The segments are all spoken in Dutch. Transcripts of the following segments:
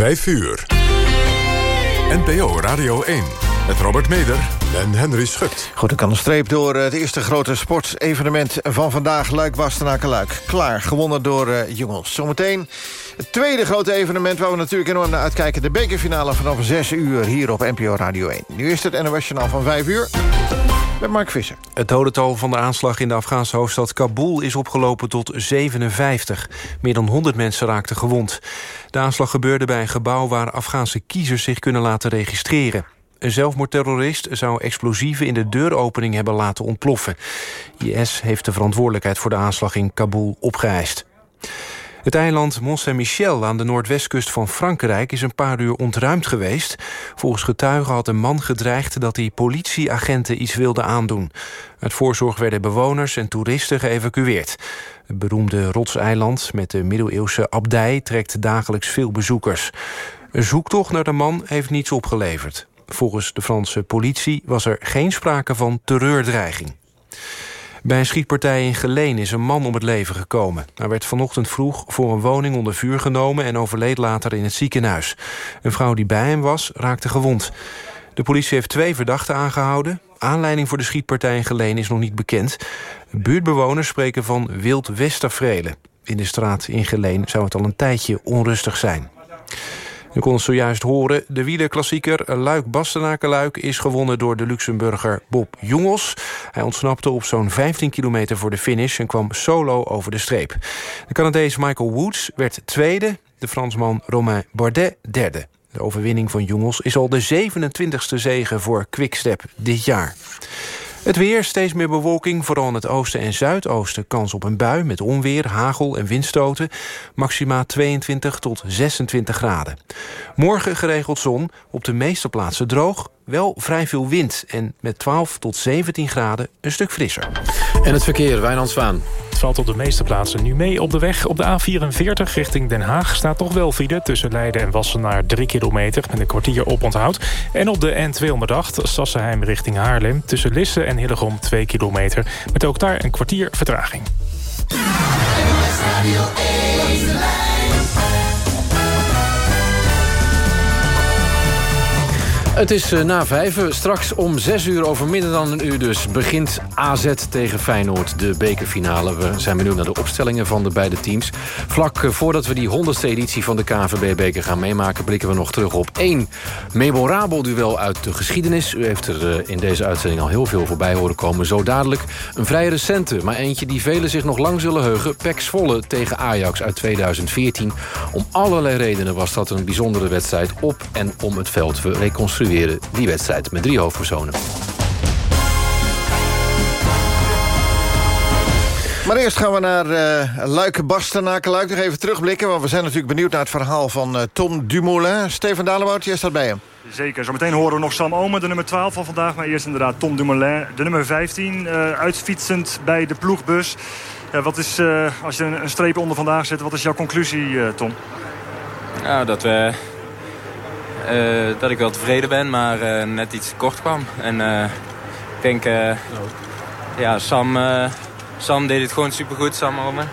5 uur. NPO Radio 1. Met Robert Meder en Henry Schut. Goed, ik kan een streep door het eerste grote sportevenement van vandaag. Luik Bastenaken Luik. Klaar, gewonnen door uh, jongens. Zometeen het tweede grote evenement waar we natuurlijk enorm naar uitkijken. De bekerfinale vanaf 6 uur hier op NPO Radio 1. Nu is het NOS van 5 uur met Mark Visser. Het dodental van de aanslag in de Afghaanse hoofdstad Kabul is opgelopen tot 57. Meer dan 100 mensen raakten gewond. De aanslag gebeurde bij een gebouw waar Afghaanse kiezers zich kunnen laten registreren. Een zelfmoordterrorist zou explosieven in de deuropening hebben laten ontploffen. IS heeft de verantwoordelijkheid voor de aanslag in Kabul opgeëist. Het eiland Mont-Saint-Michel aan de noordwestkust van Frankrijk... is een paar uur ontruimd geweest. Volgens getuigen had een man gedreigd dat hij politieagenten iets wilde aandoen. Uit voorzorg werden bewoners en toeristen geëvacueerd. Het beroemde rotseiland met de middeleeuwse abdij... trekt dagelijks veel bezoekers. Een zoektocht naar de man heeft niets opgeleverd. Volgens de Franse politie was er geen sprake van terreurdreiging. Bij een schietpartij in Geleen is een man om het leven gekomen. Hij werd vanochtend vroeg voor een woning onder vuur genomen... en overleed later in het ziekenhuis. Een vrouw die bij hem was, raakte gewond. De politie heeft twee verdachten aangehouden. Aanleiding voor de schietpartij in Geleen is nog niet bekend. Buurtbewoners spreken van wild westervrelen. In de straat in Geleen zou het al een tijdje onrustig zijn. U kon zojuist horen. De wielerklassieker Luik-Bastenaken-Luik is gewonnen door de Luxemburger Bob Jongels. Hij ontsnapte op zo'n 15 kilometer voor de finish en kwam solo over de streep. De Canadees Michael Woods werd tweede, de Fransman Romain Bardet derde. De overwinning van Jongels is al de 27e zege voor Quickstep dit jaar. Het weer, steeds meer bewolking, vooral in het oosten en zuidoosten. Kans op een bui met onweer, hagel en windstoten. Maxima 22 tot 26 graden. Morgen geregeld zon, op de meeste plaatsen droog. Wel vrij veel wind en met 12 tot 17 graden een stuk frisser. En het verkeer, Wijnand Zwaan valt op de meeste plaatsen nu mee op de weg. Op de A44 richting Den Haag staat toch wel file... tussen Leiden en Wassenaar 3 kilometer met een kwartier op onthoud. En op de N208 Sassenheim richting Haarlem... tussen Lisse en Hillegom 2 kilometer... met ook daar een kwartier vertraging. Het is eh, na vijf. Straks om zes uur over minder dan een uur dus... begint AZ tegen Feyenoord, de bekerfinale. We zijn benieuwd naar de opstellingen van de beide teams. Vlak eh, voordat we die honderdste editie van de KNVB-beker gaan meemaken... blikken we nog terug op één memorabel duel uit de geschiedenis. U heeft er eh, in deze uitzending al heel veel voorbij horen komen. Zo dadelijk een vrij recente, maar eentje die velen zich nog lang zullen heugen... Pek Zwolle tegen Ajax uit 2014. Om allerlei redenen was dat een bijzondere wedstrijd op en om het veld. We reconstrueren die wedstrijd met drie hoofdpersonen. Maar eerst gaan we naar uh, Luik Bastenaken. Luik nog even terugblikken, want we zijn natuurlijk benieuwd naar het verhaal van uh, Tom Dumoulin. Stefan Dalebout, jij staat bij hem. Zeker, zometeen horen we nog Sam Omen, de nummer 12 van vandaag. Maar eerst inderdaad Tom Dumoulin, de nummer 15, uh, eh, uitfietsend bij de ploegbus. wat is, als je een, een, streep onder vandaag zet, wat is jouw conclusie, Tom? Ja, dat we dat ik wel tevreden ben, maar uh, net iets kort kwam. En uh, ik denk, ja, Sam, Sam deed het gewoon supergoed, Sam Omen.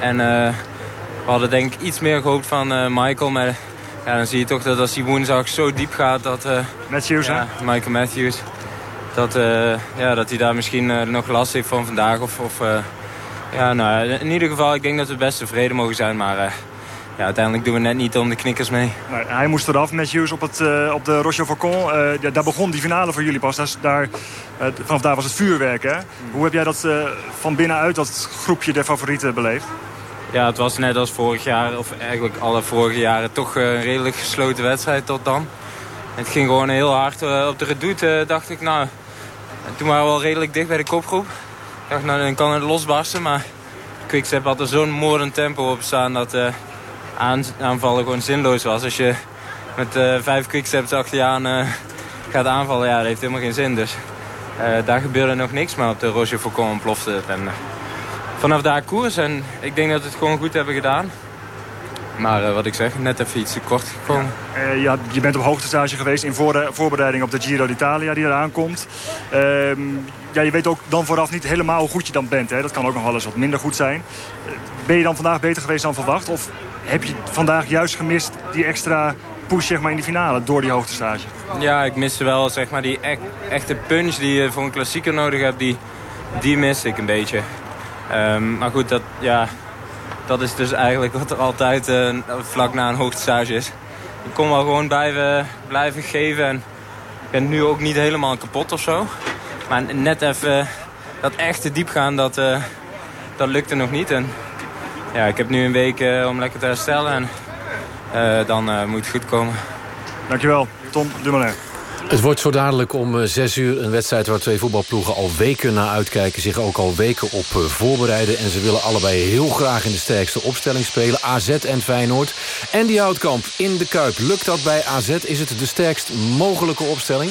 En we hadden denk ik iets meer gehoopt van Michael, maar ja, dan zie je toch dat als hij woensdag zo diep gaat dat... Matthews, ja, Michael Matthews. Dat, ja, dat hij daar misschien nog last heeft van vandaag. Of, of ja, nou, in ieder geval, ik denk dat we best tevreden mogen zijn, maar ja, uiteindelijk doen we net niet om de knikkers mee. Nee, hij moest eraf met Hughes op, het, uh, op de Roche Faucon. Uh, ja, daar begon die finale voor jullie pas. Daar, daar, uh, vanaf daar was het vuurwerk. Hè? Hoe heb jij dat van binnenuit, dat groepje der favorieten, beleefd? Ja, het was net als vorig jaar, of eigenlijk alle vorige jaren... toch een redelijk gesloten wedstrijd tot dan. Het ging gewoon heel hard op de redoute, dacht ik. Nou, toen waren we al redelijk dicht bij de kopgroep. Ik dacht, nou, dan kan het losbarsten. Maar Quickstep had er zo'n moordend tempo op staan... dat aanvallen gewoon zinloos was. Als je met uh, vijf quicksteps achter je aan uh, gaat aanvallen, ja, dat heeft helemaal geen zin. Dus uh, daar gebeurde nog niks, maar op de Roger Faucon ontplofte het. Vanaf daar koers en ik denk dat we het gewoon goed hebben gedaan. Maar wat ik zeg, net even iets te kort gekomen. Ja. ja, je bent op hoogtestage geweest in voor voorbereiding op de Giro d'Italia die eraan komt. Ehm, ja, je weet ook dan vooraf niet helemaal hoe goed je dan bent. Hè? Dat kan ook nog wel eens wat minder goed zijn. Ben je dan vandaag beter geweest dan verwacht? Of heb je vandaag juist gemist die extra push zeg maar, in de finale door die hoogtestage? Ja, ik miste wel zeg maar, die e echte punch die je voor een klassieker nodig hebt. Die, die mis ik een beetje. Um, maar goed, dat, ja, dat is dus eigenlijk wat er altijd uh, vlak na een hoogtestage is. Ik kon wel gewoon blijven, blijven geven. En ik ben nu ook niet helemaal kapot of zo. Maar net even dat echte diepgaan, dat, uh, dat lukte nog niet. En ja, ik heb nu een week uh, om lekker te herstellen. En uh, dan moet het goed komen. Dankjewel, Tom Dumoulin. Het wordt zo dadelijk om zes uur een wedstrijd... waar twee voetbalploegen al weken naar uitkijken... zich ook al weken op voorbereiden. En ze willen allebei heel graag in de sterkste opstelling spelen. AZ en Feyenoord. En die Houtkamp in de Kuip. Lukt dat bij AZ? Is het de sterkst mogelijke opstelling?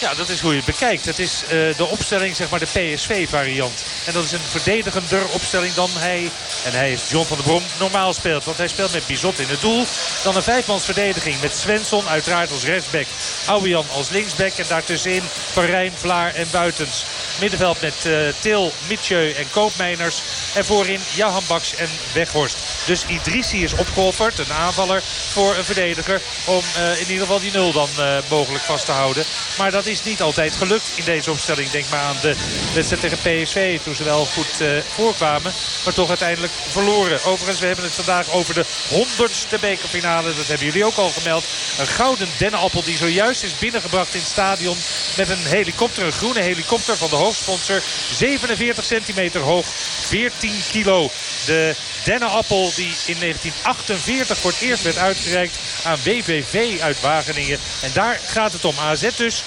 Ja, dat is hoe je het bekijkt. Het is uh, de opstelling, zeg maar de PSV-variant. En dat is een verdedigender opstelling dan hij, en hij is John van der Brom, normaal speelt. Want hij speelt met Bizot in het doel. Dan een vijfmansverdediging met Svensson uiteraard als rechtsback. Ouwian als linksback en daartussenin Verijn, Vlaar en Buitens. Middenveld met uh, Til, Mitjeu en Koopmeiners. En voorin Jahan Baks en Weghorst. Dus Idrissi is opgeofferd, een aanvaller voor een verdediger. Om uh, in ieder geval die nul dan mogelijk vast te houden. Maar dat is niet altijd gelukt in deze opstelling. Denk maar aan de wedstrijd tegen PSV. Toen ze wel goed uh, voorkwamen. Maar toch uiteindelijk verloren. Overigens, we hebben het vandaag over de honderdste bekerfinale. Dat hebben jullie ook al gemeld. Een gouden dennenappel die zojuist is binnengebracht in het stadion. Met een helikopter, een groene helikopter van de hoofdsponsor. 47 centimeter hoog, 14 kilo. De dennenappel die in 1948 voor het eerst werd uitgereikt aan WVV uit Wageningen. En daar gaat het om. AZ dus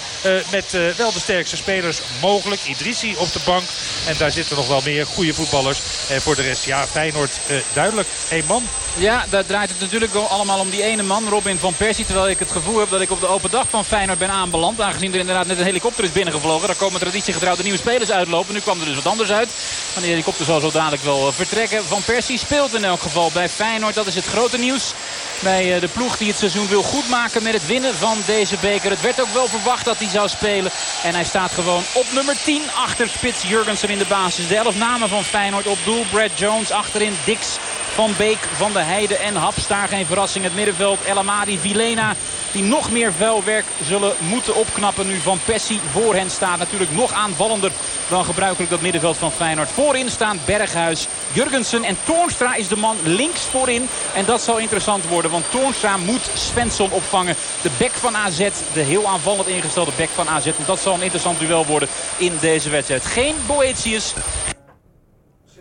met uh, wel de sterkste spelers mogelijk. Idrissi op de bank. En daar zitten nog wel meer goede voetballers. En voor de rest, ja, Feyenoord duidelijk. één man. Ja, daar draait het natuurlijk allemaal om die ene man, Robin van Persie. Terwijl ik het gevoel heb dat ik op de open dag van Feyenoord ben aanbeland. Aangezien er inderdaad net een helikopter is binnengevlogen. Daar komen traditiegetrouwde nieuwe spelers uitlopen. Nu kwam er dus wat anders uit. Maar de helikopter zal zo dadelijk wel vertrekken. Van Persie speelt in elk geval bij Feyenoord. Dat is het grote nieuws bij de ploeg die het seizoen wil goedmaken met het winnen van deze beker. Het werd ook wel verwacht dat hij zou spelen. En hij staat gewoon op nummer 10 achter Spits Jurgensen in de basis. De elf namen van Feyenoord op doel. Brad Jones achterin. Dix van Beek, Van de Heide en Haps. Daar geen verrassing. Het middenveld El Amadi, Vilena. Die nog meer vuilwerk zullen moeten opknappen nu Van Pessie voor hen staat. Natuurlijk nog aanvallender dan gebruikelijk dat middenveld van Feyenoord. Voorin staan Berghuis, Jurgensen en Toornstra is de man links voorin. En dat zal interessant worden, want Toornstra moet Svensson opvangen. De bek van AZ, de heel aanvallend ingestelde bek van AZ. En dat zal een interessant duel worden in deze wedstrijd. Geen Boetius,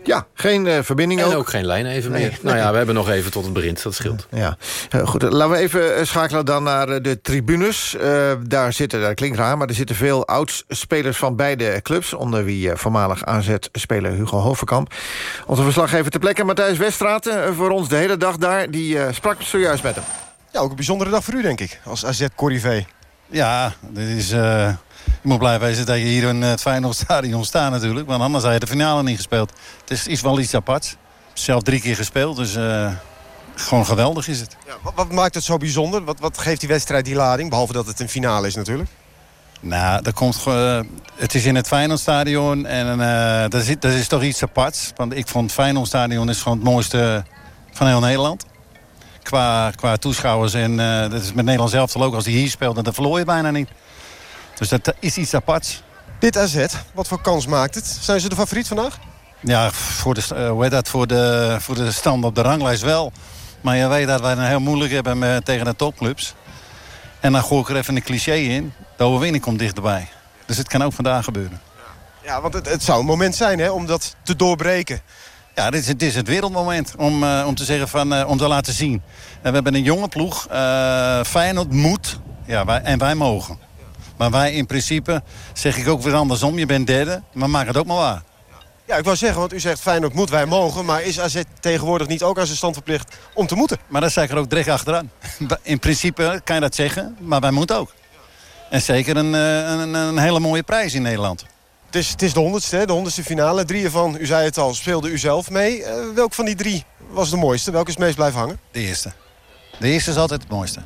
ja, geen uh, verbinding en ook. ook geen lijn even meer. Nou ja, we hebben nog even tot het begint. Dat scheelt. Ja. Uh, goed, laten we even schakelen dan naar de tribunes. Uh, daar zitten, dat klinkt raar, maar er zitten veel oudspelers van beide clubs. Onder wie voormalig AZ-speler Hugo Hovenkamp. Onze verslaggever ter plekke, Matthijs Weststraat. voor ons de hele dag daar. Die sprak zojuist met hem. Ja, ook een bijzondere dag voor u, denk ik. Als AZ-corrivé. Ja, dit is... Je moet blij wezen dat je hier in het Feyenoordstadion staat natuurlijk. Want anders had je de finale niet gespeeld. Het is, is wel iets aparts. Zelf drie keer gespeeld, dus uh, gewoon geweldig is het. Ja, wat, wat, maakt het zo bijzonder? Wat, wat geeft die wedstrijd die lading? Behalve dat het een finale is natuurlijk. Nou, dat komt, uh, het is in het Feyenoordstadion en uh, dat, is, dat is toch iets aparts. Want ik vond het Feyenoordstadion is gewoon het mooiste van heel Nederland. Qua, qua toeschouwers en uh, dat is met Nederland zelf ook. Als die hier speelt, dan verloor je bijna niet. Dus dat is iets aparts. Dit AZ, wat voor kans maakt het? Zijn ze de favoriet vandaag? Ja, voor de, uh, hoe heet dat, voor, de, voor de stand op de ranglijst wel. Maar je weet dat wij het heel moeilijk hebben met, tegen de topclubs. En dan gooi ik er even een cliché in. De overwinning komt dichterbij. Dus het kan ook vandaag gebeuren. Ja, want het, het zou een moment zijn hè, om dat te doorbreken. Ja, dit is, dit is het wereldmoment om, uh, om te zeggen van, uh, om te laten zien. En we hebben een jonge ploeg. Uh, Feyenoord moet ja, wij, en wij mogen. Maar wij in principe, zeg ik ook weer andersom, je bent derde, maar maak het ook maar waar. Ja, ik wou zeggen, want u zegt Feyenoord moet, wij mogen. Maar is AZ tegenwoordig niet ook aan zijn stand verplicht om te moeten? Maar dat zeg ik er ook direct achteraan. In principe kan je dat zeggen, maar wij moeten ook. En zeker een, een, een hele mooie prijs in Nederland. Het is, het is de honderdste, de honderdste finale. Drie ervan, u zei het al, speelde u zelf mee. Uh, welk van die drie was de mooiste? Welke is het meest blijven hangen? De eerste. De eerste is altijd het mooiste.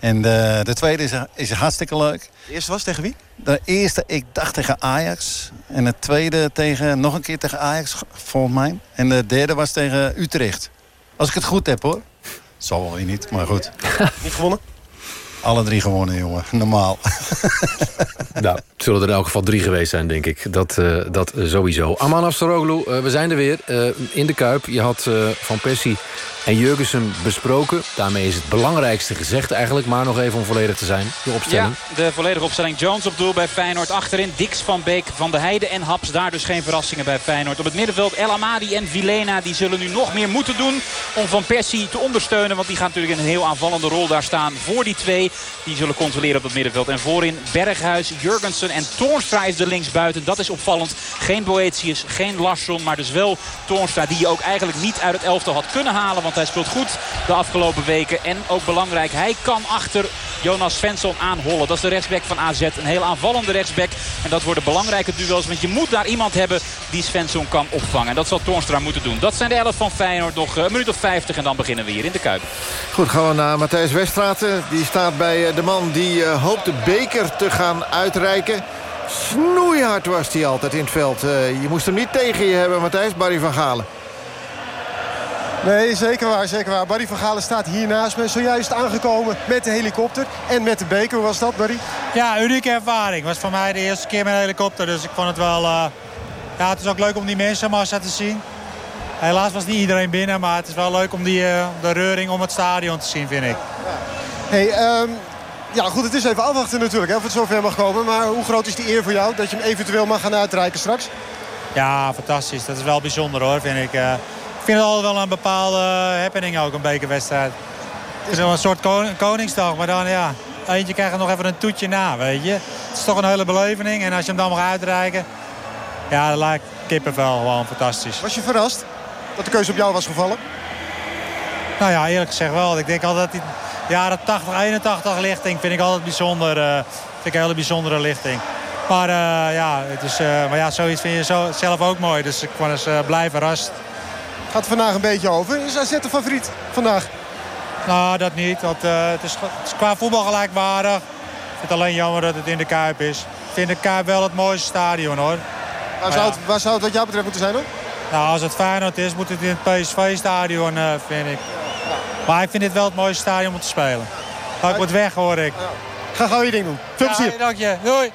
En de, de tweede is, is hartstikke leuk. De eerste was tegen wie? De eerste, ik dacht tegen Ajax. En de tweede tegen, nog een keer tegen Ajax, volgens mij. En de derde was tegen Utrecht. Als ik het goed heb, hoor. Zal wel weer niet, maar goed. Niet gewonnen? Alle drie gewonnen, jongen. Normaal. Nou, het zullen er in elk geval drie geweest zijn, denk ik. Dat, eh, dat eh, sowieso. Aman Afsaroglu, uh, we zijn er weer. in de Kuip. Je had Van Persie en Jurgensen besproken. Daarmee is het belangrijkste gezegd eigenlijk. Maar nog even om volledig te zijn, de opstelling. Ja, de volledige opstelling. Jones op doel bij Feyenoord. Achterin Dix, Van Beek, Van de Heide en Haps. Daar dus geen verrassingen bij Feyenoord. Op het middenveld El Amadi en Vilena. Die zullen nu nog meer moeten doen om Van Persie te ondersteunen. Want die gaat natuurlijk in een heel aanvallende rol daar staan voor die twee. Die zullen controleren op het middenveld. En voorin Berghuis, Jurgensen en Toornstra is de linksbuiten. Dat is opvallend. Geen Boetius, geen Larsson. Maar dus wel Toornstra die je ook eigenlijk niet uit het elftal had kunnen halen. Want hij speelt goed de afgelopen weken. En ook belangrijk, hij kan achter Jonas Svensson aanhollen. Dat is de rechtsback van AZ. Een heel aanvallende rechtsback. En dat worden belangrijke duels. Want je moet daar iemand hebben die Svensson kan opvangen. En dat zal Toornstra moeten doen. Dat zijn de elf van Feyenoord. Nog een minuut of 50 en dan beginnen we hier in de Kuip. Goed, gaan we naar Matthijs Weststraten. Die staat bij eh, de man die uh, hoopt de beker te gaan uitreiken. Snoeihard was hij altijd in het veld. Uh, je moest hem niet tegen je hebben, Matthijs. Barry van Galen. Nee, zeker waar, zeker waar. Barry van Galen staat hier naast me. Zojuist aangekomen met de helikopter en met de beker. Hoe was dat, Barry? Ja, unieke ervaring. Het was voor mij de eerste keer met een helikopter. Dus ik vond het wel... Uh, ja, het is ook leuk om die mensen massa te zien. Helaas was niet iedereen binnen, maar het is wel leuk om die, uh, de reuring om het stadion te zien, vind ik. Hey, um, ja, goed, het is even afwachten natuurlijk, hè, of het zover mag komen. Maar hoe groot is die eer voor jou dat je hem eventueel mag gaan uitreiken straks? Ja, fantastisch. Dat is wel bijzonder hoor, vind ik. Uh, ik vind het altijd wel een bepaalde happening ook, een bekerwedstrijd. Het is wel een soort koningsdag, maar dan ja... Eentje krijgt er nog even een toetje na, weet je. Het is toch een hele beleving. En als je hem dan mag uitreiken... Ja, dan lijkt kippenvel gewoon fantastisch. Was je verrast dat de keuze op jou was gevallen? Nou ja, eerlijk gezegd wel. Ik denk altijd dat die jaren 80, 81 lichting vind ik altijd bijzonder. Uh, vind ik een hele bijzondere lichting. Maar uh, ja, het is, uh, maar ja, zoiets vind je zo, zelf ook mooi. Dus ik was uh, blij verrast. Gaat het vandaag een beetje over. Is AZ de favoriet vandaag? Nou, dat niet. Want, het, is, het, is, qua voetbal gelijkwaardig. Ik vind het alleen jammer dat het in de Kuip is. Ik vind de Kuip wel het mooiste stadion, hoor. Waar, zou, het, waar zou het wat jou betreft moeten zijn, hoor? Nou, als het Feyenoord is, moet het in het PSV-stadion, vind ik. Maar ik vind dit wel het mooiste stadion om te spelen. Maar ik word weg, hoor ik. Ga gauw je ding doen. Veel plezier. dank je. Doei.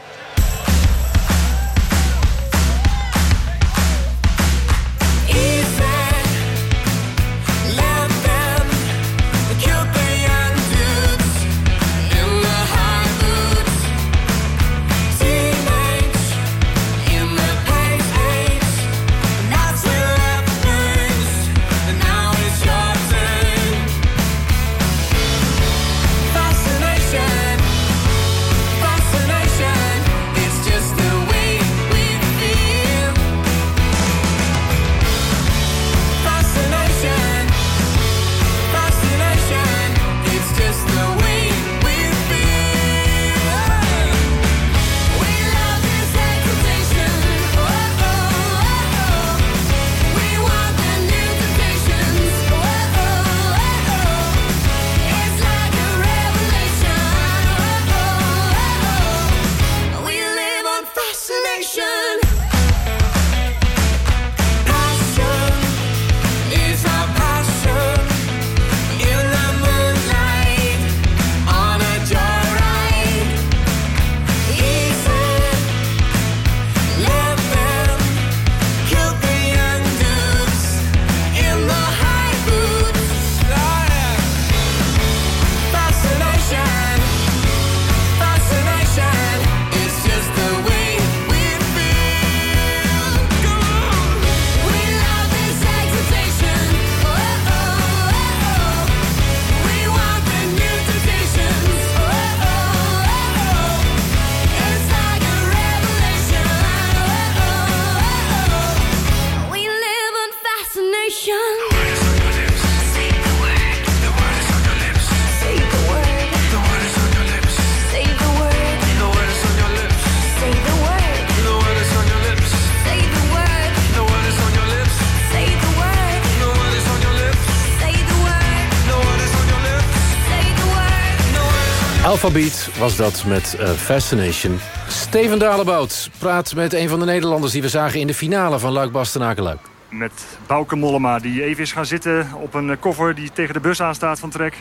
Alphabeat was dat met uh, Fascination. Steven Dalebout praat met een van de Nederlanders... die we zagen in de finale van Luik Bastenaken-Luik. met Bouke Mollema... die even is gaan zitten op een koffer die tegen de bus aanstaat van Trek.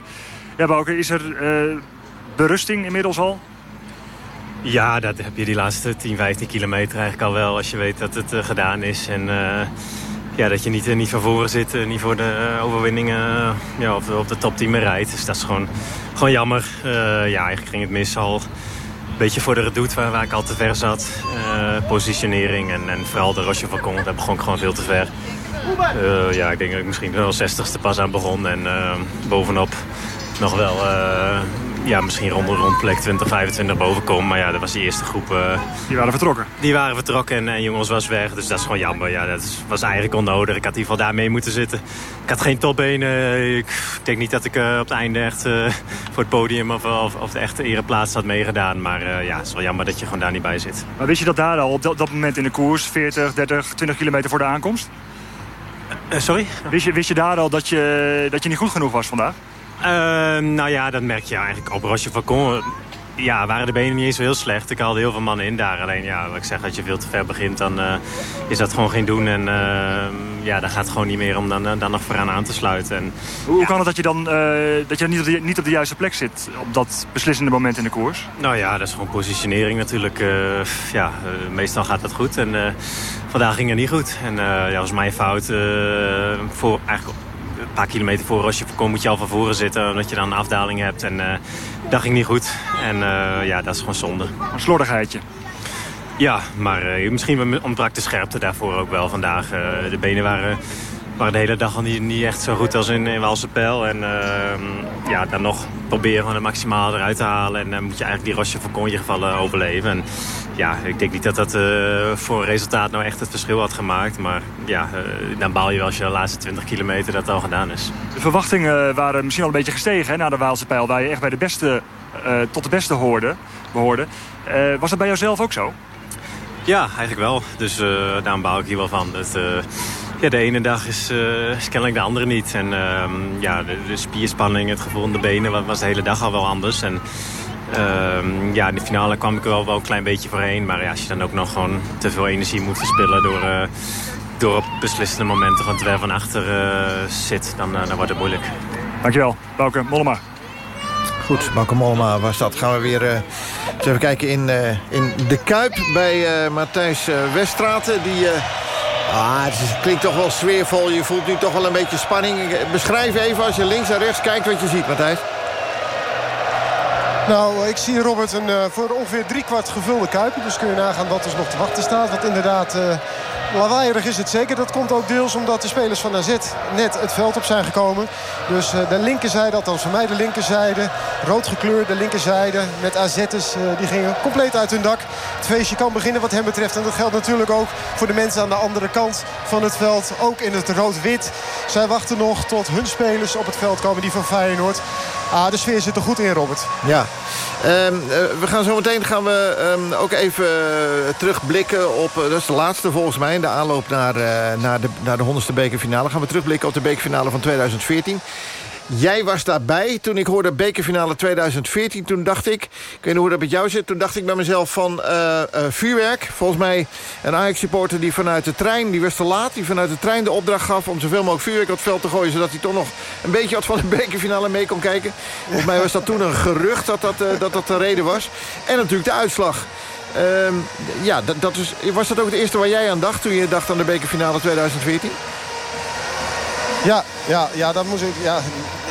Ja, Bouke, is er berusting inmiddels al? Ja, dat heb je die laatste 10, 15 kilometer eigenlijk al wel. Als je weet dat het gedaan is. En ja, dat je niet, niet van voren zit, niet voor de overwinningen ja, op, op de top 10 rijdt. Dus dat is gewoon, gewoon jammer. ja, eigenlijk ging het mis al beetje voor de redoute waar, waar ik al te ver zat. Positionering en, en vooral de Roche Falcon, daar begon ik gewoon veel te ver. Ja, ik denk dat ik misschien wel 60ste pas aan begon. En bovenop nog wel ja, misschien rond, rond plek 20, 25 boven komen. Maar ja, dat was die eerste groep. Uh, die waren vertrokken? Die waren vertrokken en, en jongens was weg. Dus dat is gewoon jammer. Ja, dat was eigenlijk onnodig. Ik had in ieder geval daar mee moeten zitten. Ik had geen topbenen. Ik denk niet dat ik uh, op het einde echt uh, voor het podium of, of, of de echte ereplaats had meegedaan. Maar ja, het is wel jammer dat je gewoon daar niet bij zit. Maar wist je dat daar al op dat, dat moment in de koers, 40, 30, 20 kilometer voor de aankomst? sorry? Wist je, wist je daar al dat je, dat je niet goed genoeg was vandaag? Ehm, nou ja, dat merk je eigenlijk op Roche Falcon. Ja, waren de benen niet eens zo heel slecht. Ik haalde heel veel mannen in daar. Alleen ja, wat ik zeg, als je veel te ver begint, dan uh, is dat gewoon geen doen. En uh, ja, dan gaat het gewoon niet meer om dan, dan nog vooraan aan te sluiten. En, Hoe kan het dat je dan uh, dat je niet, op de, niet op de juiste plek zit op dat beslissende moment in de koers? Nou ja, dat is gewoon positionering natuurlijk. ja, meestal gaat dat goed. En vandaag ging het niet goed. En ja, dat was mijn fout. voor eigenlijk een paar kilometer voor als je voorkomt moet je al van voren zitten. Omdat je dan een afdaling hebt. En uh, dat ging niet goed. En uh, ja, dat is gewoon zonde. Een slordigheidje. Ja, maar uh, misschien ontbrak de scherpte daarvoor ook wel vandaag. de benen waren, waren de hele dag al niet, niet echt zo goed als in, in Walsepel. En ehm, ja, dan nog proberen van het maximaal eruit te halen. En dan moet je eigenlijk die Roche voor in je geval overleven. En, ja, ik denk niet dat dat uh, voor een resultaat nou echt het verschil had gemaakt. Maar ja, uh, dan baal je wel als je de laatste 20 kilometer dat al gedaan is. De verwachtingen waren misschien al een beetje gestegen hè, na de Waalse pijl. Waar je echt bij de beste, tot de beste hoorde, behoorde. was dat bij jouzelf ook zo? Ja, eigenlijk wel. Dus daarom baal ik hier wel van. Ja, de ene dag is, is, kennelijk de andere niet. En ehm, ja, de, de, spierspanning, het gevoel in de benen was de hele dag al wel anders. En Uh, ja, in de finale kwam ik er wel, wel een klein beetje voorheen. Maar ja, als je dan ook nog gewoon te veel energie moet verspillen... door, uh, door op beslissende momenten van te ver van achter uh, zit, dan, uh, dan wordt het moeilijk. Dankjewel, Bouke Mollema. Goed, Bouke Mollema was dat. Gaan we weer eens even kijken in, in de Kuip bij Matthijs Weststraten. Die... Ah, het klinkt toch wel sfeervol. Je voelt nu toch wel een beetje spanning. Beschrijf even als je links en rechts kijkt wat je ziet, Matthijs. Nou, ik zie Robert een uh, voor ongeveer driekwart gevulde Kuip. Dus kun je nagaan wat er nog te wachten staat. Want inderdaad, uh, lawaaierig is het zeker. Dat komt ook deels omdat de spelers van AZ net het veld op zijn gekomen. Dus uh, de linkerzijde, althans voor mij de linkerzijde. Rood gekleurde linkerzijde met AZ'ers. die gingen compleet uit hun dak. Het feestje kan beginnen wat hem betreft. En dat geldt natuurlijk ook voor de mensen aan de andere kant van het veld. Ook in het rood-wit. Zij wachten nog tot hun spelers op het veld komen. Die van Feyenoord. Ah, de sfeer zit er goed in, Robert. Ja. Um, we gaan zo meteen gaan we um, ook even uh, terugblikken op... Uh, dat is de laatste volgens mij de aanloop naar, naar, de, naar de 100ste bekerfinale. Gaan we terugblikken op de bekerfinale van 2014. Jij was daarbij toen ik hoorde bekerfinale 2014. Toen dacht ik, ik weet niet hoe dat met jou zit... toen dacht ik bij mezelf van uh, uh, vuurwerk. Volgens mij een Ajax-supporter die vanuit de trein... die was te laat, die vanuit de trein de opdracht gaf... om zoveel mogelijk vuurwerk op het veld te gooien... zodat hij toch nog een beetje wat van de bekerfinale mee kon kijken. Volgens mij was dat toen een gerucht dat dat, uh, dat, de reden was. En natuurlijk de uitslag. Uh, ja, dat, dat was dat ook het eerste waar jij aan dacht... toen je dacht aan de bekerfinale 2014? Ja, ja, ja, dat moest ik, ja,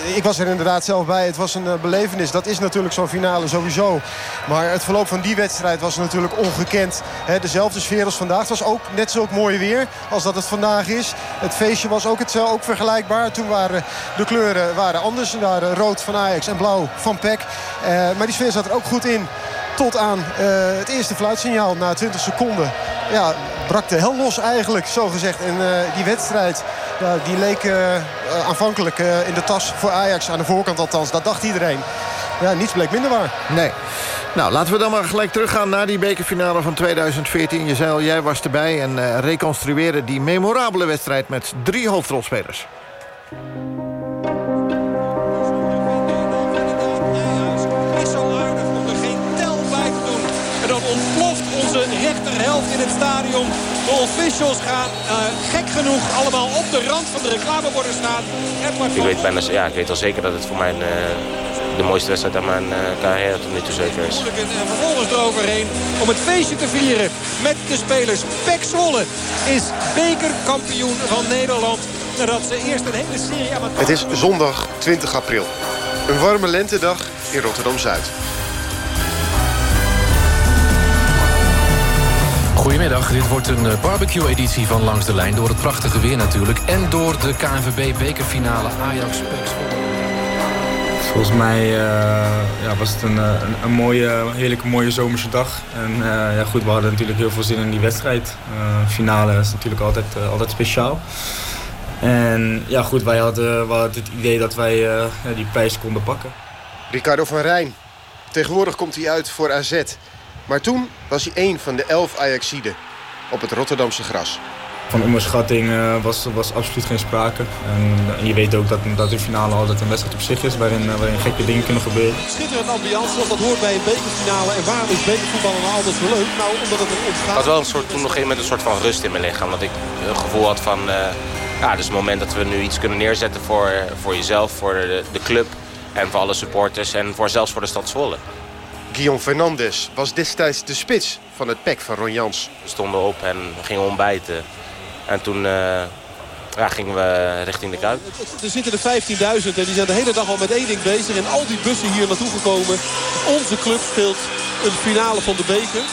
ik was er inderdaad zelf bij. Het was een uh, belevenis. Dat is natuurlijk zo'n finale sowieso. Maar het verloop van die wedstrijd was natuurlijk ongekend. Dezelfde sfeer als vandaag. Het was ook net zo mooi weer als dat het vandaag is. Het feestje was ook, het, ook vergelijkbaar. Toen waren de kleuren waren anders. Waren rood van Ajax en blauw van PEC. Uh, maar die sfeer zat er ook goed in. Tot aan het eerste fluitsignaal na 20 seconden. Ja, brak de hel los eigenlijk, zo gezegd. En die wedstrijd, die leek uh, aanvankelijk in de tas voor Ajax. Aan de voorkant althans, dat dacht iedereen. Ja, niets bleek minder waar. Nee. Nou, laten we dan maar gelijk teruggaan naar die bekerfinale van 2014. Je zei al, jij was erbij en uh, reconstrueren die memorabele wedstrijd met drie hoofdrolspelers. onze rechterhelft in het stadion De officials gaan uh, gek genoeg allemaal op de rand van de reclameborden staan. Ik weet, bijna, ja, ik weet al zeker dat het voor mij uh, de mooiste wedstrijd aan mijn uh, carrière tot nu toe zeker is. En vervolgens eroverheen om het feestje te vieren met de spelers. Pek Zwolle is bekerkampioen van Nederland. Nadat ze eerst een hele serie aan Het is zondag 20 april. Een warme lentedag in Rotterdam-Zuid. Goedemiddag, dit wordt een eh, barbecue-editie van Langs de Lijn... door het prachtige weer natuurlijk en door de KNVB-bekerfinale ajax Volgens mij uh, ja, was het een, eh, een, een, mooie, heerlijke mooie zomerse dag. En uh, ja, goed, we hadden natuurlijk heel veel zin in die wedstrijd. finale is natuurlijk altijd, altijd speciaal. En ja, goed, wij hadden, we hadden het idee dat wij die prijs konden pakken. Ricardo van Rijn. Tegenwoordig komt hij uit voor AZ. Maar toen was hij één van de elf Ajaxiden op het Rotterdamse gras. Van onderschatting uh, was, was absoluut geen sprake. En, je weet ook dat, dat de finale altijd een wedstrijd op zich is... waarin, uh, waarin gekke dingen kunnen gebeuren. Schitterend ambiance, want dat hoort bij een bekerfinale. En waarom is bekervoetbal nou altijd zo leuk? Nou, omdat het er ontgaat... Ik had wel een soort, toen nog een, met een soort van rust in mijn lichaam. Dat ik het gevoel had van... Uh, ja, dus het moment dat we nu iets kunnen neerzetten voor, voor jezelf, voor de, de club... en voor alle supporters en voor, zelfs voor de stad Zwolle. Guillaume Fernandes was destijds de spits van het pek van Ron Jans. We stonden op en gingen ontbijten. En toen uh, ja, gingen we richting de Kuip. Er zitten er 15.000 en die zijn de hele dag al met één ding bezig. En al die bussen hier naartoe gekomen. Onze club speelt een finale van de beker.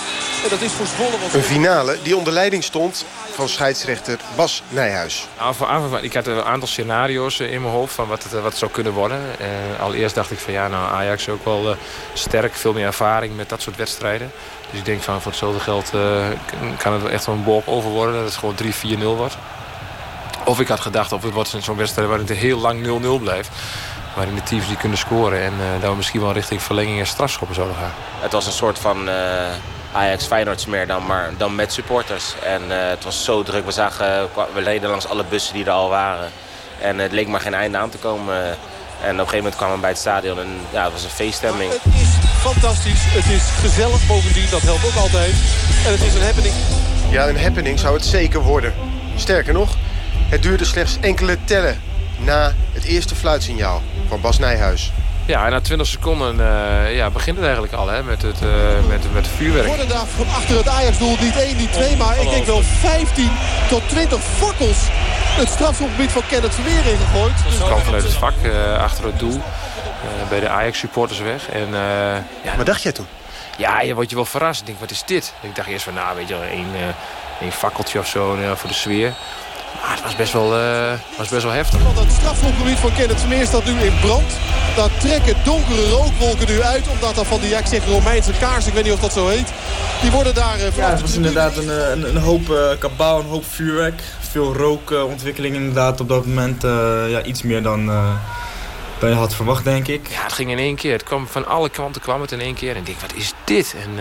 En dat is voor Zwolle... Een finale die onder leiding stond van scheidsrechter Bas Nijhuis. Ik had een aantal scenario's eh, in mijn hoofd van wat het, wat zou kunnen worden. Uh, allereerst dacht ik van ja, nou Ajax is ook wel uh, sterk, veel meer ervaring met dat soort wedstrijden. Dus ik denk van voor hetzelfde geld uh, kan het echt wel een bolk over worden. Dat het gewoon 3-4-0 wordt. Of ik had gedacht of het wordt zo'n wedstrijd waarin het heel lang 0-0 blijft. Waarin de teams niet kunnen scoren. En uh, dat we misschien wel richting verlenging en strafschoppen zouden gaan. Het was een soort van... Uh Ajax Feyenoord meer dan, maar, dan met supporters. En uh, het was zo druk. We, zagen, we reden langs alle bussen die er al waren. En het leek maar geen einde aan te komen. En op een gegeven moment kwamen we bij het stadion en ja, het was een feeststemming. Het is fantastisch. Het is gezellig bovendien. Dat helpt ook altijd. En het is een happening. Ja, een happening zou het zeker worden. Sterker nog, het duurde slechts enkele tellen na het eerste fluitsignaal van Bas Nijhuis. Ja, en na 20 seconden uh, ja, begint het eigenlijk al hè, met, het, uh, met, met het vuurwerk. worden daar van achter het Ajax-doel niet 1, niet 2, maar ik denk wel 15 tot 20 fakkels het strafschopgebied van Kenneth Verweer ingegooid. Dus het kwam vanuit het vak uh, achter het doel bij de Ajax-supporters weg. En, ja, Wat dacht jij toen? Ja, je wordt je wel verrast. Ik denk, wat is dit? Ik dacht eerst van, nou, weet je wel, één, één fakkeltje of zo voor de sfeer. Maar het was best wel, uh, was best wel heftig. Want het strafschopgebied van Kenneth Vermeer staat nu in brand. Daar trekken donkere rookwolken nu uit. Omdat er van die, ja, ik zeg Romeinse kaars, ik weet niet of dat zo heet. Die worden daar... Uh, ja, het was inderdaad een, eh, een, een hoop uh, kabaal, een hoop vuurwerk. Veel rookontwikkeling inderdaad op dat moment. ja, iets meer dan... dan je had verwacht, denk ik. Ja, het ging in één keer. Het kwam van alle kanten kwam het in één keer. En ik denk, wat is dit? En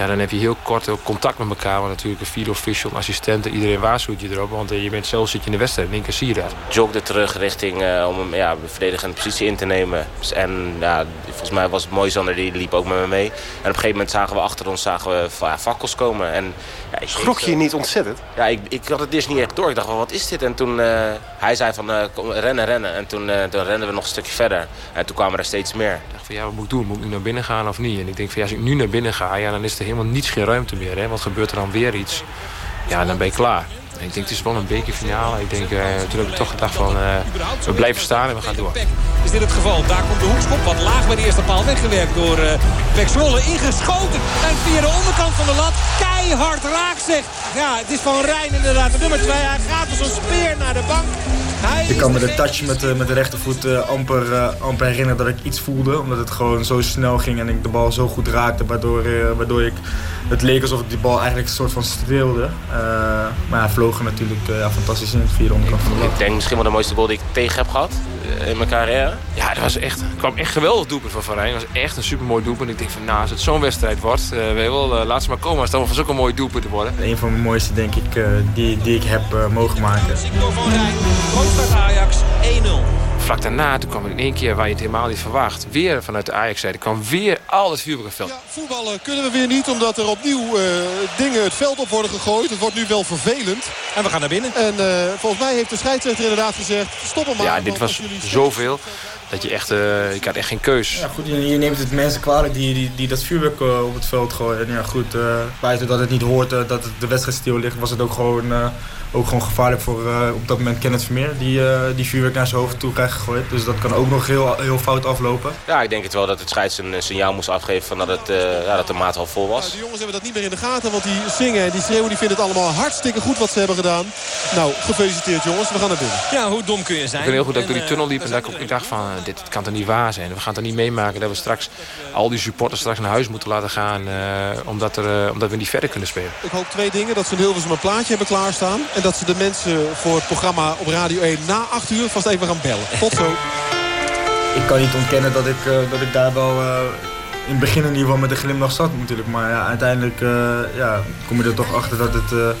ja, dan heb je heel kort ook contact met elkaar. Want natuurlijk een field official, assistenten, iedereen waarschuwt je erop. Want eh, je bent zelf zit je in de wedstrijd en in één keer zie je dat. Jogde terug richting uh, om een ja, verdedigende positie in te nemen. En ja, volgens mij was het Moisander, die liep ook met me mee. En op een gegeven moment zagen we achter ons zagen we, ja, fakkels komen. En, ja, Schrok je niet ontzettend? Ja, ik, ik had het eerst niet echt door. Ik dacht, wat is dit? En toen, uh, hij zei van, kom, rennen, rennen. En toen, toen renden we nog een stukje verder. En toen kwamen er steeds meer. Ik dacht van, ja, wat moet ik doen? Moet ik nu naar binnen gaan of niet? En ik denk van, ja, als ik nu naar binnen ga, ja, dan is er helemaal niets geen ruimte meer. Hè? Want gebeurt er dan weer iets, ja, dan ben je klaar. Ik denk, het is wel een bekerfinale. Ik denk, uh, toen heb ik toch gedacht van, uh, we blijven staan en we gaan door. Is dit het geval? Daar komt de hoekschop wat laag bij de eerste paal weggewerkt door uh. Ingeschoten en via de onderkant van de lat keihard raak zeg. Ja, het is van Rijn inderdaad. De nummer 2, hij gaat als een speer naar de bank. Hij ik kan me de touch met de, met de rechtervoet uh, amper, uh, amper herinneren dat ik iets voelde. Omdat het gewoon zo snel ging en ik de bal zo goed raakte. Waardoor, uh, waardoor ik, het leek alsof ik die bal eigenlijk een soort van streelde. maar hij vloog er natuurlijk ja, fantastisch in het vierde onderkant van de lat. Ik denk misschien wel de mooiste goal die ik tegen heb gehad in mijn carrière. Ja, dat was echt, kwam echt geweldig doelpunt van Van Rijn. Dat was echt een supermooi doelpunt. Ik denk van, nou, als het zo'n wedstrijd wordt, uh, weet je wel, uh, laat ze maar komen. Als het dan zo'n mooie doelpunt te worden. Een van de mooiste, denk ik, uh, die, die ik heb mogen maken. Van Rijn, Ajax 1-0 vlak daarna, toen kwam er in één keer waar je het helemaal niet verwacht... weer vanuit de Ajax-zijde kwam weer al het veld. Ja, voetballen kunnen we weer niet, omdat er opnieuw uh, dingen het veld op worden gegooid. Het wordt nu wel vervelend. En we gaan naar binnen. En uh, volgens mij heeft de scheidsrechter inderdaad gezegd, stop hem maar. Ja, dit was zoveel dat je echt, uh, je had echt geen keus. Ja, goed, je, je neemt het mensen kwalijk die, die, die dat vuurwerk uh, op het veld gooien. En ja, goed, uh, buiten dat het niet hoort dat het de wedstrijd stil ligt, was het ook gewoon, ook gewoon gevaarlijk voor op dat moment Kenneth Vermeer. Die, die vuurwerk naar zijn hoofd toe krijgt gegooid. Dus dat kan ook nog heel, heel fout aflopen. Ja, ik denk het wel dat het scheids een signaal moest afgeven van dat, het, ja, dat de maat al vol was. de jongens hebben dat niet meer in de gaten, want die zingen en die schreeuwen, die vinden het allemaal hartstikke goed wat ze hebben gedaan. Nou, gefeliciteerd jongens, we gaan naar binnen. Ja, hoe dom kun je zijn? Ik ben heel goed dat ik door die tunnel liep en dat ik dacht van, dit kan er niet waar zijn. We gaan het er niet meemaken dat we straks al die supporters straks naar huis moeten laten gaan. Uh, omdat, er, uh, omdat we niet verder kunnen spelen. Ik hoop twee dingen. Dat ze een Hilversum een plaatje hebben klaarstaan. En dat ze de mensen voor het programma op Radio 1 na 8 uur vast even gaan bellen. Tot zo. Ik kan niet ontkennen dat ik, uh, dat ik daar wel in het begin in ieder geval met een glimlach zat natuurlijk. Maar ja, uiteindelijk ja, kom je er toch achter dat het,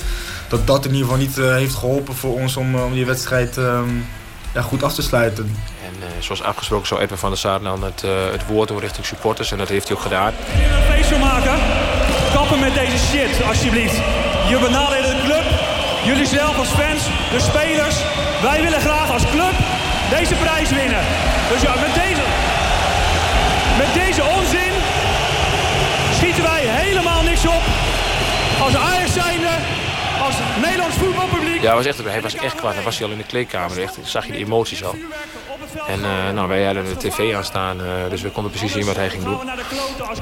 dat, dat in ieder geval niet heeft geholpen voor ons om, om die wedstrijd um, ja, goed af te sluiten. En uh, zoals afgesproken zou Edwin van der Sar dan het, uh, het woord doen richting supporters. En dat heeft hij ook gedaan. Wil je een feestje maken? Kappen met deze shit, alsjeblieft. Je club. Jullie zelf als fans, de spelers. Wij willen graag als club deze prijs winnen. Dus ja, met deze, met deze onzin schieten wij helemaal niks op. Als Ajax zijnde als Nederlands voetbalpubliek. Ja, was echt, hij was echt kwaad. Dan was hij al in de kleedkamer. Echt, zag je de emoties al. En uh, nou, wij hadden de tv aanstaan, uh, dus we konden precies zien wat hij ging doen.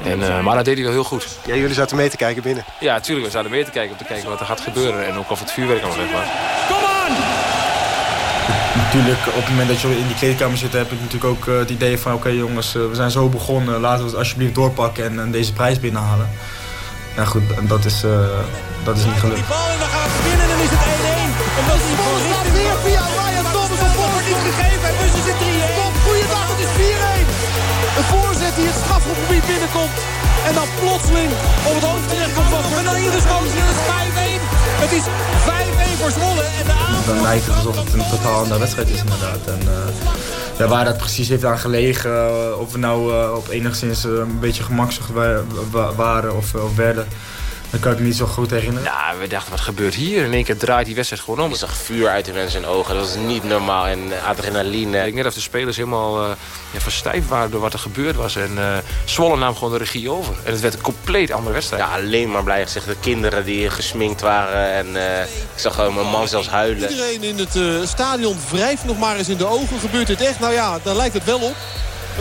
En, uh, maar dat deed hij wel heel goed. Ja, jullie zaten mee te kijken binnen? Ja, natuurlijk. We zaten mee te kijken om te kijken wat er gaat gebeuren. En ook of het vuurwerk al weg was. Kom aan! Natuurlijk, op het moment dat je in die kleedkamer zit, heb ik natuurlijk ook het idee van... oké okay, jongens, we zijn zo begonnen. Laten we het alsjeblieft doorpakken en, en deze prijs binnenhalen. Ja goed, en dat is, dat is niet gelukt. Die bal en dan gaat het binnen en dan is het 1-1. En dat is voor gaat weer via Ryan Thomas op wordt niet gegeven. En dus is het 3-1. Goeiedag, het is 4-1. Een voorzet die het strafgebied binnenkomt. En dan plotseling op het hoofd terechtkomt van dan ingeschoten. Het is 5-1. Het is 5-1 voor Zwolle. En de aanval... Dan lijkt het alsof het een totaal andere wedstrijd is inderdaad. En, uh, ja, waar dat precies heeft aan gelegen. Uh, of we nou uh, op enigszins een beetje gemaksig waren of werden. Dat kan ik me niet zo goed herinneren. Ja, we dachten, wat gebeurt hier? In één keer draait die wedstrijd gewoon om. Je zag vuur uit de mensen in ogen. Dat was niet normaal. En adrenaline. Ik denk net of de spelers helemaal uh, ja, verstijfd waren door wat er gebeurd was. En uh, Zwolle nam gewoon de regie over. En het werd een compleet andere wedstrijd. Ja, alleen maar blij gezegd. De kinderen die gesminkt waren. En uh, ik zag gewoon mijn man zelfs huilen. Iedereen in het stadion wrijft nog maar eens in de ogen. Gebeurt dit echt? Nou ja, daar lijkt het wel op.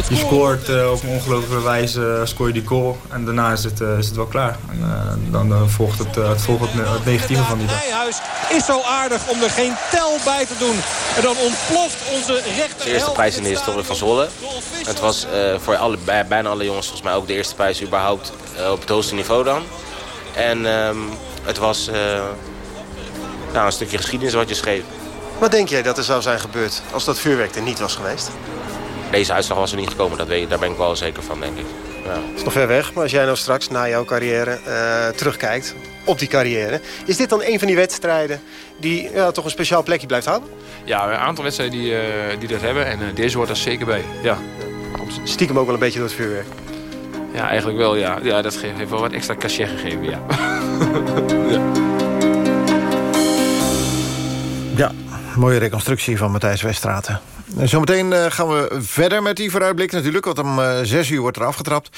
Je scoort uh, op een ongelooflijke wijze, scoor je die goal. En daarna is het, uh, is het wel klaar. En uh, dan volgt, het, het, volgt het, het, negatieve van die dag. Nijhuis is zo aardig om er geen tel bij te doen. En dan ontploft onze rechter. De eerste prijs in de historie van Zwolle. Het was voor alle, bijna alle jongens volgens mij ook de eerste prijs überhaupt op het hoogste niveau dan. En um, het was nou, een stukje geschiedenis wat je schreef. Wat denk jij dat er zou zijn gebeurd als dat vuurwerk er niet was geweest? Deze uitslag was er niet gekomen, dat weet, daar ben ik wel zeker van, denk ik. Ja. Het is nog ver weg, maar als jij nou straks na jouw carrière uh, terugkijkt op die carrière... is dit dan een van die wedstrijden die ja, toch een speciaal plekje blijft houden? Ja, een aantal wedstrijden die, uh, die dat hebben en uh, deze hoort er zeker bij. Ja. Stiekem ook wel een beetje door het vuurwerk? Ja, eigenlijk wel, ja. ja dat heeft wel wat extra cachet gegeven, ja. ja. Ja, mooie reconstructie van Matthijs Westraten. Zometeen uh, gaan we verder met die vooruitblik natuurlijk. Want om uh, zes uur wordt er afgetrapt.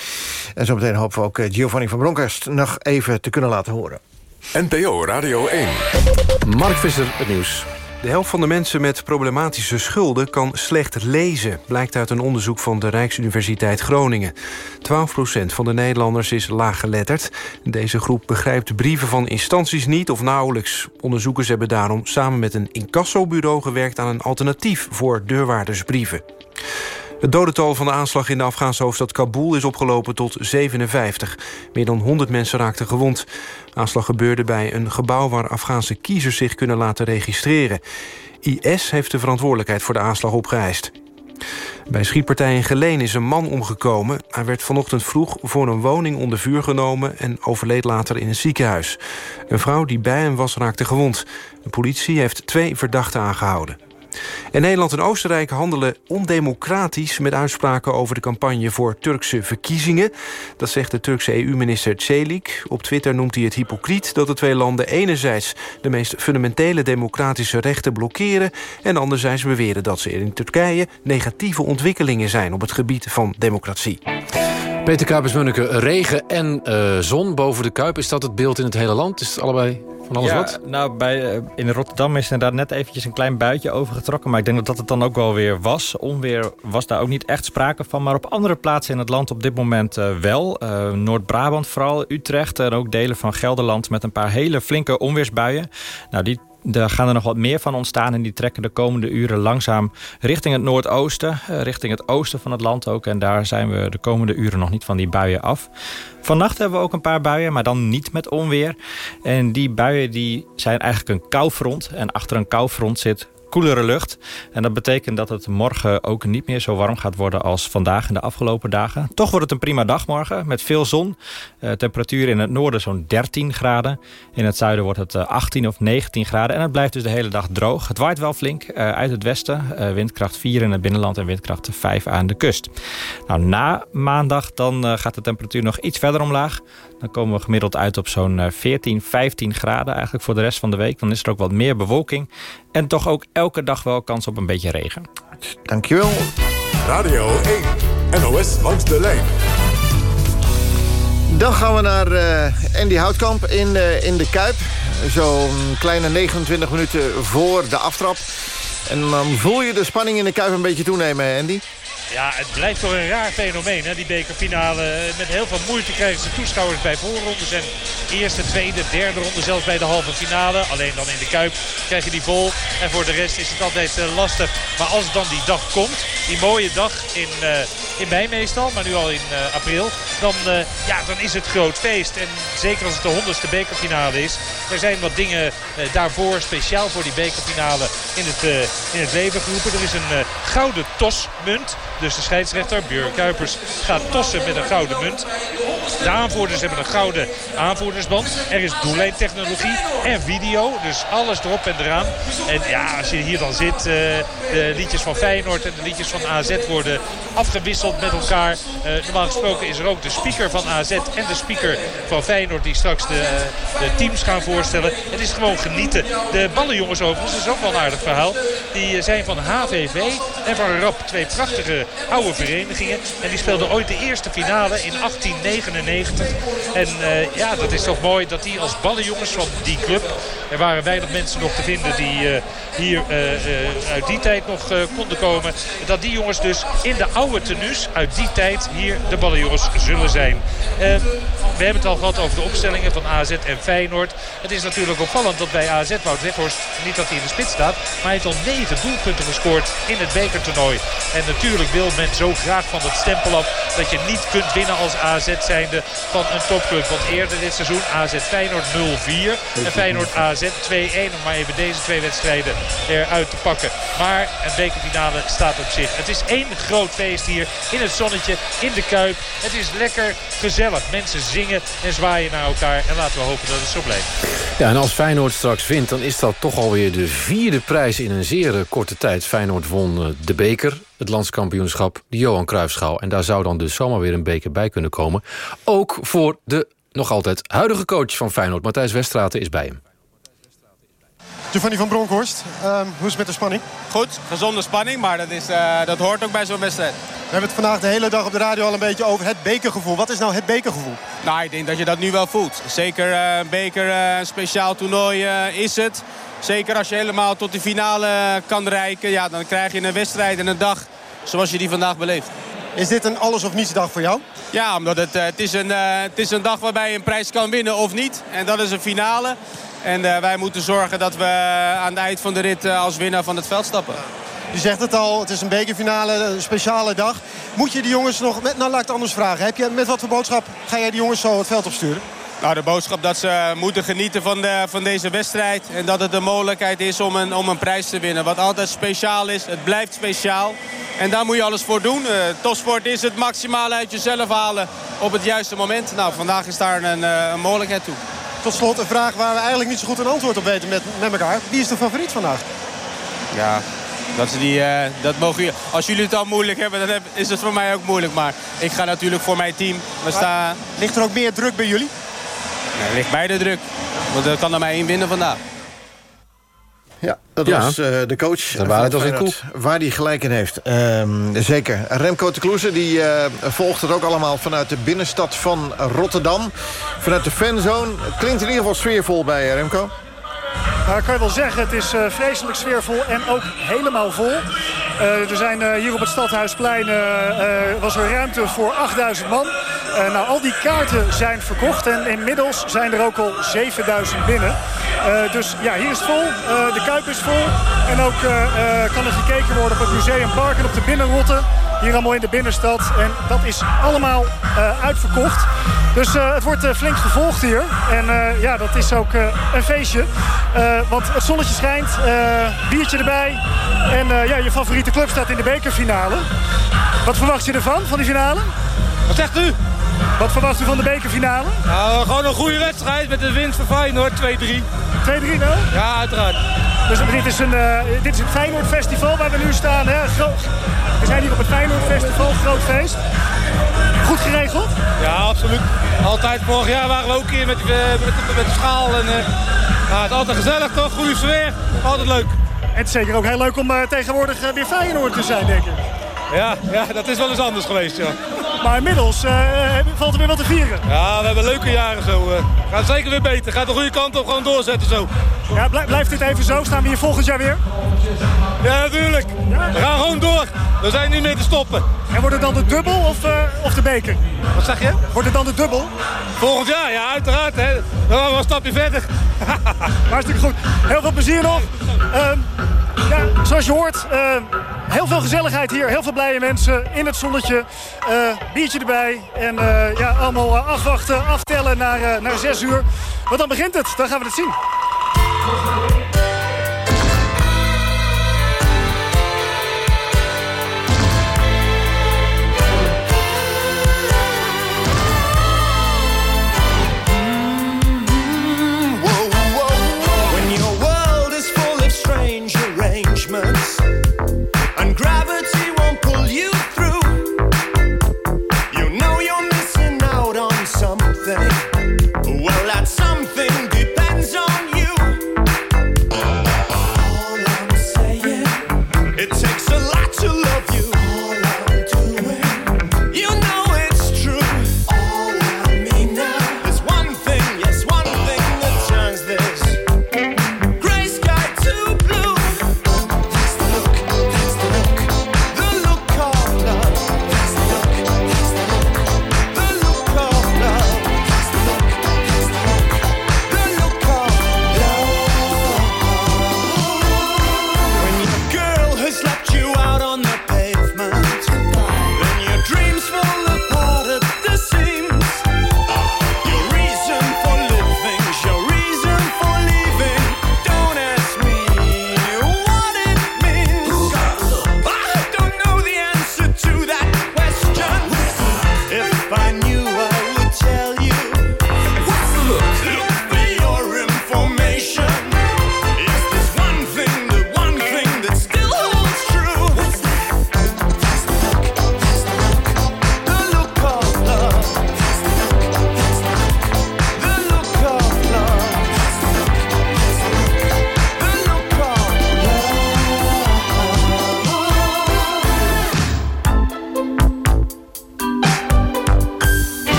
En zometeen hopen we ook uh, Giovanni van Bronckhorst nog even te kunnen laten horen. NPO Radio 1. Mark Visser, het nieuws. De helft van de mensen met problematische schulden kan slecht lezen... blijkt uit een onderzoek van de Rijksuniversiteit Groningen. 12% van de Nederlanders is laaggeletterd. Deze groep begrijpt brieven van instanties niet of nauwelijks. Onderzoekers hebben daarom samen met een incassobureau gewerkt... aan een alternatief voor deurwaardersbrieven. Het dodental van de aanslag in de Afghaanse hoofdstad Kabul is opgelopen tot 57. Meer dan 100 mensen raakten gewond. De aanslag gebeurde bij een gebouw waar Afghaanse kiezers zich kunnen laten registreren. IS heeft de verantwoordelijkheid voor de aanslag opgeëist. Bij schietpartij in Geleen is een man omgekomen. Hij werd vanochtend vroeg voor een woning onder vuur genomen... en overleed later in een ziekenhuis. Een vrouw die bij hem was raakte gewond. De politie heeft twee verdachten aangehouden. En Nederland en Oostenrijk handelen ondemocratisch... met uitspraken over de campagne voor Turkse verkiezingen. Dat zegt de Turkse EU-minister Celik. Op Twitter noemt hij het hypocriet dat de twee landen enerzijds... de meest fundamentele democratische rechten blokkeren... en anderzijds beweren dat ze in Turkije negatieve ontwikkelingen zijn... op het gebied van democratie. Peter Kuipers-Munneke, regen en uh, zon boven de Kuip. Is dat het beeld in het hele land? Is het allebei van alles ja, wat? Nou, bij, uh, in Rotterdam is inderdaad net eventjes een klein buitje overgetrokken. Maar ik denk dat dat het dan ook wel weer was. Onweer was daar ook niet echt sprake van. Maar op andere plaatsen in het land op dit moment uh, wel. Noord-Brabant vooral, Utrecht en ook delen van Gelderland... met een paar hele flinke onweersbuien. Nou, die daar gaan er nog wat meer van ontstaan en die trekken de komende uren langzaam richting het noordoosten. Richting het oosten van het land ook. En daar zijn we de komende uren nog niet van die buien af. Vannacht hebben we ook een paar buien, maar dan niet met onweer. En die buien die zijn eigenlijk een koufront. En achter een koufront zit koelere lucht. En dat betekent dat het morgen ook niet meer zo warm gaat worden als vandaag en de afgelopen dagen. Toch wordt het een prima dag morgen met veel zon. Uh, temperatuur in het noorden zo'n 13 graden. In het zuiden wordt het uh, 18 of 19 graden. En het blijft dus de hele dag droog. Het waait wel flink uh, uit het westen. windkracht 4 in het binnenland en windkracht 5 aan de kust. Nou, na maandag dan gaat de temperatuur nog iets verder omlaag. Dan komen we gemiddeld uit op zo'n 14, 15 graden eigenlijk voor de rest van de week. Dan is er ook wat meer bewolking. En toch ook elke dag wel kans op een beetje regen. Dankjewel. Radio 1, NOS langs de lijn. Dan gaan we naar uh, Andy Houtkamp in, uh, in de Kuip. Zo'n kleine 29 minuten voor de aftrap. En dan voel je de spanning in de Kuip een beetje toenemen, Andy? Ja, het blijft toch een raar fenomeen, hè, die bekerfinale. Met heel veel moeite krijgen ze toeschouwers bij voorrondes. En eerste, tweede, derde ronde, zelfs bij de halve finale. Alleen dan in de Kuip krijg je die vol. En voor de rest is het altijd uh, lastig. Maar als dan die dag komt, die mooie dag in, uh, in mei meestal, maar nu al in april. Dan, ja, dan is het groot feest. En zeker als het de honderdste bekerfinale is. Er zijn wat dingen daarvoor, speciaal voor die bekerfinale, in het, in het leven geroepen. Er is een gouden tosmunt. Dus de scheidsrechter, Björn Kuipers, gaat tossen met een gouden munt. De aanvoerders hebben een gouden aanvoerdersband. Er is doellijntechnologie en video. Dus alles erop en eraan. En ja, als je hier dan zit, uh, de liedjes van Feyenoord en de liedjes van AZ worden afgewisseld met elkaar. Uh, normaal gesproken is er ook de speaker van AZ en de speaker van Feyenoord die straks de, de teams gaan voorstellen. Het is gewoon genieten. De ballenjongens overigens, dat is ook wel een aardig verhaal. Die zijn van HVV en van RAP. Twee prachtige oude verenigingen. En die speelden ooit de eerste finale in 1899. En uh, ja, dat is toch mooi dat die als ballenjongens van die club... Er waren weinig mensen nog te vinden die uh, hier uh, uit die tijd nog konden komen. Dat die jongens dus in de oude tenues uit die tijd hier de ballenjongens zullen zijn. we hebben het al gehad over de opstellingen van AZ en Feyenoord. Het is natuurlijk opvallend dat bij AZ Wout Weghorst, niet dat hij in de spits staat... maar hij heeft al negen doelpunten gescoord in het bekertoernooi. En natuurlijk wil men zo graag van het stempel af dat je niet kunt winnen als AZ zijnde van een topclub. Want eerder dit seizoen AZ Feyenoord 0-4 en Feyenoord AZ 2-1. Om maar even deze twee wedstrijden eruit te pakken. Maar een bekerfinale staat op zich. Het is één groot feest hier in het zonnetje, in de Kuip. Het is lekker gezellig. Mensen zingen en zwaaien naar elkaar. En laten we hopen dat het zo blijft. Ja, en als Feyenoord straks wint, dan is dat toch alweer de vierde prijs in een zeer korte tijd. Feyenoord won de beker, het landskampioenschap, de Johan Cruijffschaal. En daar zou dan dus zomaar weer een beker bij kunnen komen. Ook voor de nog altijd huidige coach van Feyenoord, Matthijs Westraten, is bij hem. Giovanni van Bronckhorst, um, hoe is het met de spanning? Goed, gezonde spanning, maar dat, is, uh, dat hoort ook bij zo'n wedstrijd. We hebben het vandaag de hele dag op de radio al een beetje over het bekergevoel. Wat is nou het bekergevoel? Nou, ik denk dat je dat nu wel voelt. Zeker uh, een beker, uh, een speciaal toernooi is het. Zeker als je helemaal tot de finale kan reiken. Ja, dan krijg je een wedstrijd en een dag zoals je die vandaag beleeft. Is dit een alles of niets dag voor jou? Ja, omdat het, het, is een, het is een dag waarbij je een prijs kan winnen of niet. En dat is een finale. En uh, wij moeten zorgen dat we aan het eind van de rit uh, als winnaar van het veld stappen. Je zegt het al, het is een bekerfinale, een speciale dag. Moet je die jongens nog, met, nou laat ik het anders vragen. Heb je, met wat voor boodschap ga jij die jongens zo het veld opsturen? Nou, de boodschap dat ze moeten genieten van, de, van deze wedstrijd. En dat het de mogelijkheid is om een, om een prijs te winnen. Wat altijd speciaal is. Het blijft speciaal. En daar moet je alles voor doen. Uh, topsport is het maximaal uit jezelf halen op het juiste moment. Nou, vandaag is daar een, een mogelijkheid toe. Tot slot een vraag waar we eigenlijk niet zo goed een antwoord op weten met, met elkaar. Wie is de favoriet vandaag? Ja, Dat is die, eh, dat mogen, je- als jullie het al moeilijk hebben, dan heb- is het voor mij ook moeilijk. Maar ik ga natuurlijk voor mijn team. We staan... Ligt er ook meer druk bij jullie? Nee, er ligt beide druk. Want er kan er maar één winnen vandaag. Ja, dat Ja. was eh, de coach. De waarheid van was in Waar die gelijk in heeft. Ehm, zeker. Remco de Kloeze die, eh, volgt het ook allemaal vanuit de binnenstad van Rotterdam. Vanuit de fanzone. Het klinkt in ieder geval sfeervol bij eh, Remco. Nou, kan je wel zeggen, het is eh, vreselijk sfeervol en ook helemaal vol. Eh, er zijn eh, hier op het Stadhuisplein was er ruimte voor 8000 man. Nou, al die kaarten zijn verkocht en inmiddels zijn er ook al 7000 binnen. Dus ja, hier is het vol. De Kuip is vol. En ook kan er gekeken worden op het Museumpark en op de Binnenrotten. Hier allemaal in de binnenstad. En dat is allemaal eh, uitverkocht. Dus eh, het wordt eh, flink gevolgd hier. En ja, dat is ook een feestje. Want het zonnetje schijnt, biertje erbij. En ja, je favoriete club staat in de bekerfinale. Wat verwacht je ervan, van die finale? Wat zegt u? Wat verwacht u van de bekerfinale? Nou, gewoon een goede wedstrijd met de winst van Feyenoord, 2-3. 2-3 wel? Ja, uiteraard. Dus dit is, een, eh, dit is het Feyenoord Festival waar we nu staan. Hè? We zijn hier op het Feyenoord Festival, groot feest. Goed geregeld? Ja, absoluut. Altijd. Vorig jaar waren we ook hier met, eh, met, de- met de schaal. En, eh, ja, het is altijd gezellig toch? Goede sfeer. Altijd leuk. En het is zeker ook heel leuk om tegenwoordig weer Feyenoord te zijn, denk ik. Ja, ja, dat is wel eens anders geweest, ja. Maar inmiddels valt er weer wat te vieren. Ja, we hebben leuke jaren zo. eh. Gaat zeker weer beter. Gaat de goede kant op, gewoon doorzetten zo. Ja, blij- blijft dit even zo? Staan we hier volgend jaar weer? Ja, natuurlijk. We gaan gewoon door. We zijn niet meer te stoppen. En wordt het dan de dubbel of, eh, of de beker? Wat zeg je? Wordt het dan de dubbel? Volgend jaar, ja, uiteraard. Hè. Dan gaan we een stapje verder. Hartstikke goed. Heel veel plezier nog. Ehm, zoals je hoort, eh, heel veel gezelligheid hier. Heel veel blije mensen in het zonnetje. Eh, biertje erbij. En eh, ja, allemaal afwachten, aftellen naar, naar zes uur. Want dan begint het. Dan gaan we het zien.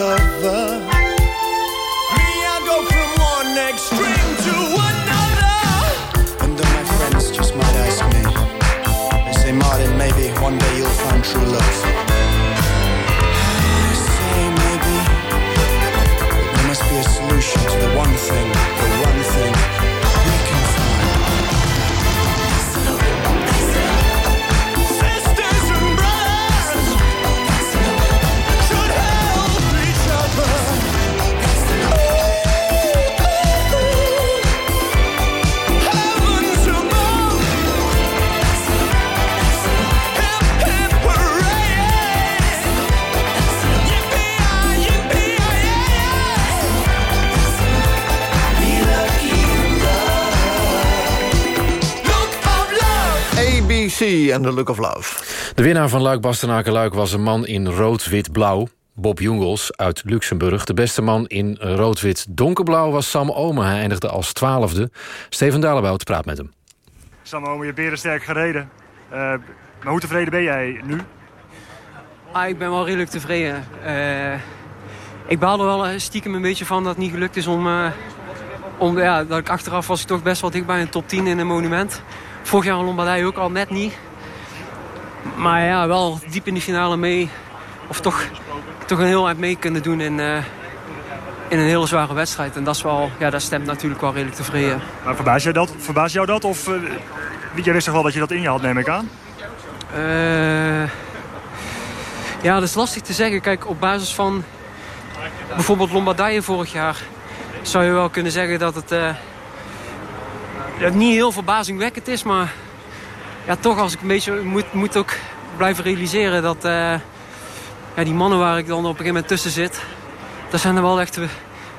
Recover. Me, I go from one extreme to another. And then my friends just might ask me. They say, Martin, maybe one day you'll find true love. JC and the Look of Love. De winnaar van Luik Bastenaken Luik was een man in rood-wit-blauw. Bob Jungels uit Luxemburg. De beste man in rood-wit donkerblauw was Sam Omen. Hij eindigde als twaalfde. Steven Dalebout praat met hem. Sam Omen, je beren sterk gereden. Uh, maar hoe tevreden ben jij nu? Ah, ik ben wel redelijk tevreden. Uh, ik baal er wel stiekem een beetje van dat het niet gelukt is om... Uh, om ja, dat ik achteraf was ik toch best wel dicht bij een top 10 in een monument. Vorig jaar in Lombardije ook al net niet. Maar ja, wel diep in de finale mee. Of toch, toch een heel eind mee kunnen doen in, uh, in een hele zware wedstrijd. En dat, is wel, ja, dat stemt natuurlijk wel redelijk tevreden. Maar verbaas, jij dat, verbaas jou dat? Of uh, jij wist toch wel dat je dat in je had, neem ik aan? Uh, ja, dat is lastig te zeggen. Kijk, op basis van bijvoorbeeld Lombardije vorig jaar... zou je wel kunnen zeggen dat het, het niet heel verbazingwekkend is. Maar ja, toch als ik een beetje moet, moet ook blijven realiseren... dat uh, ja, die mannen waar ik dan op een gegeven moment tussen zit... dat zijn dan wel echt de,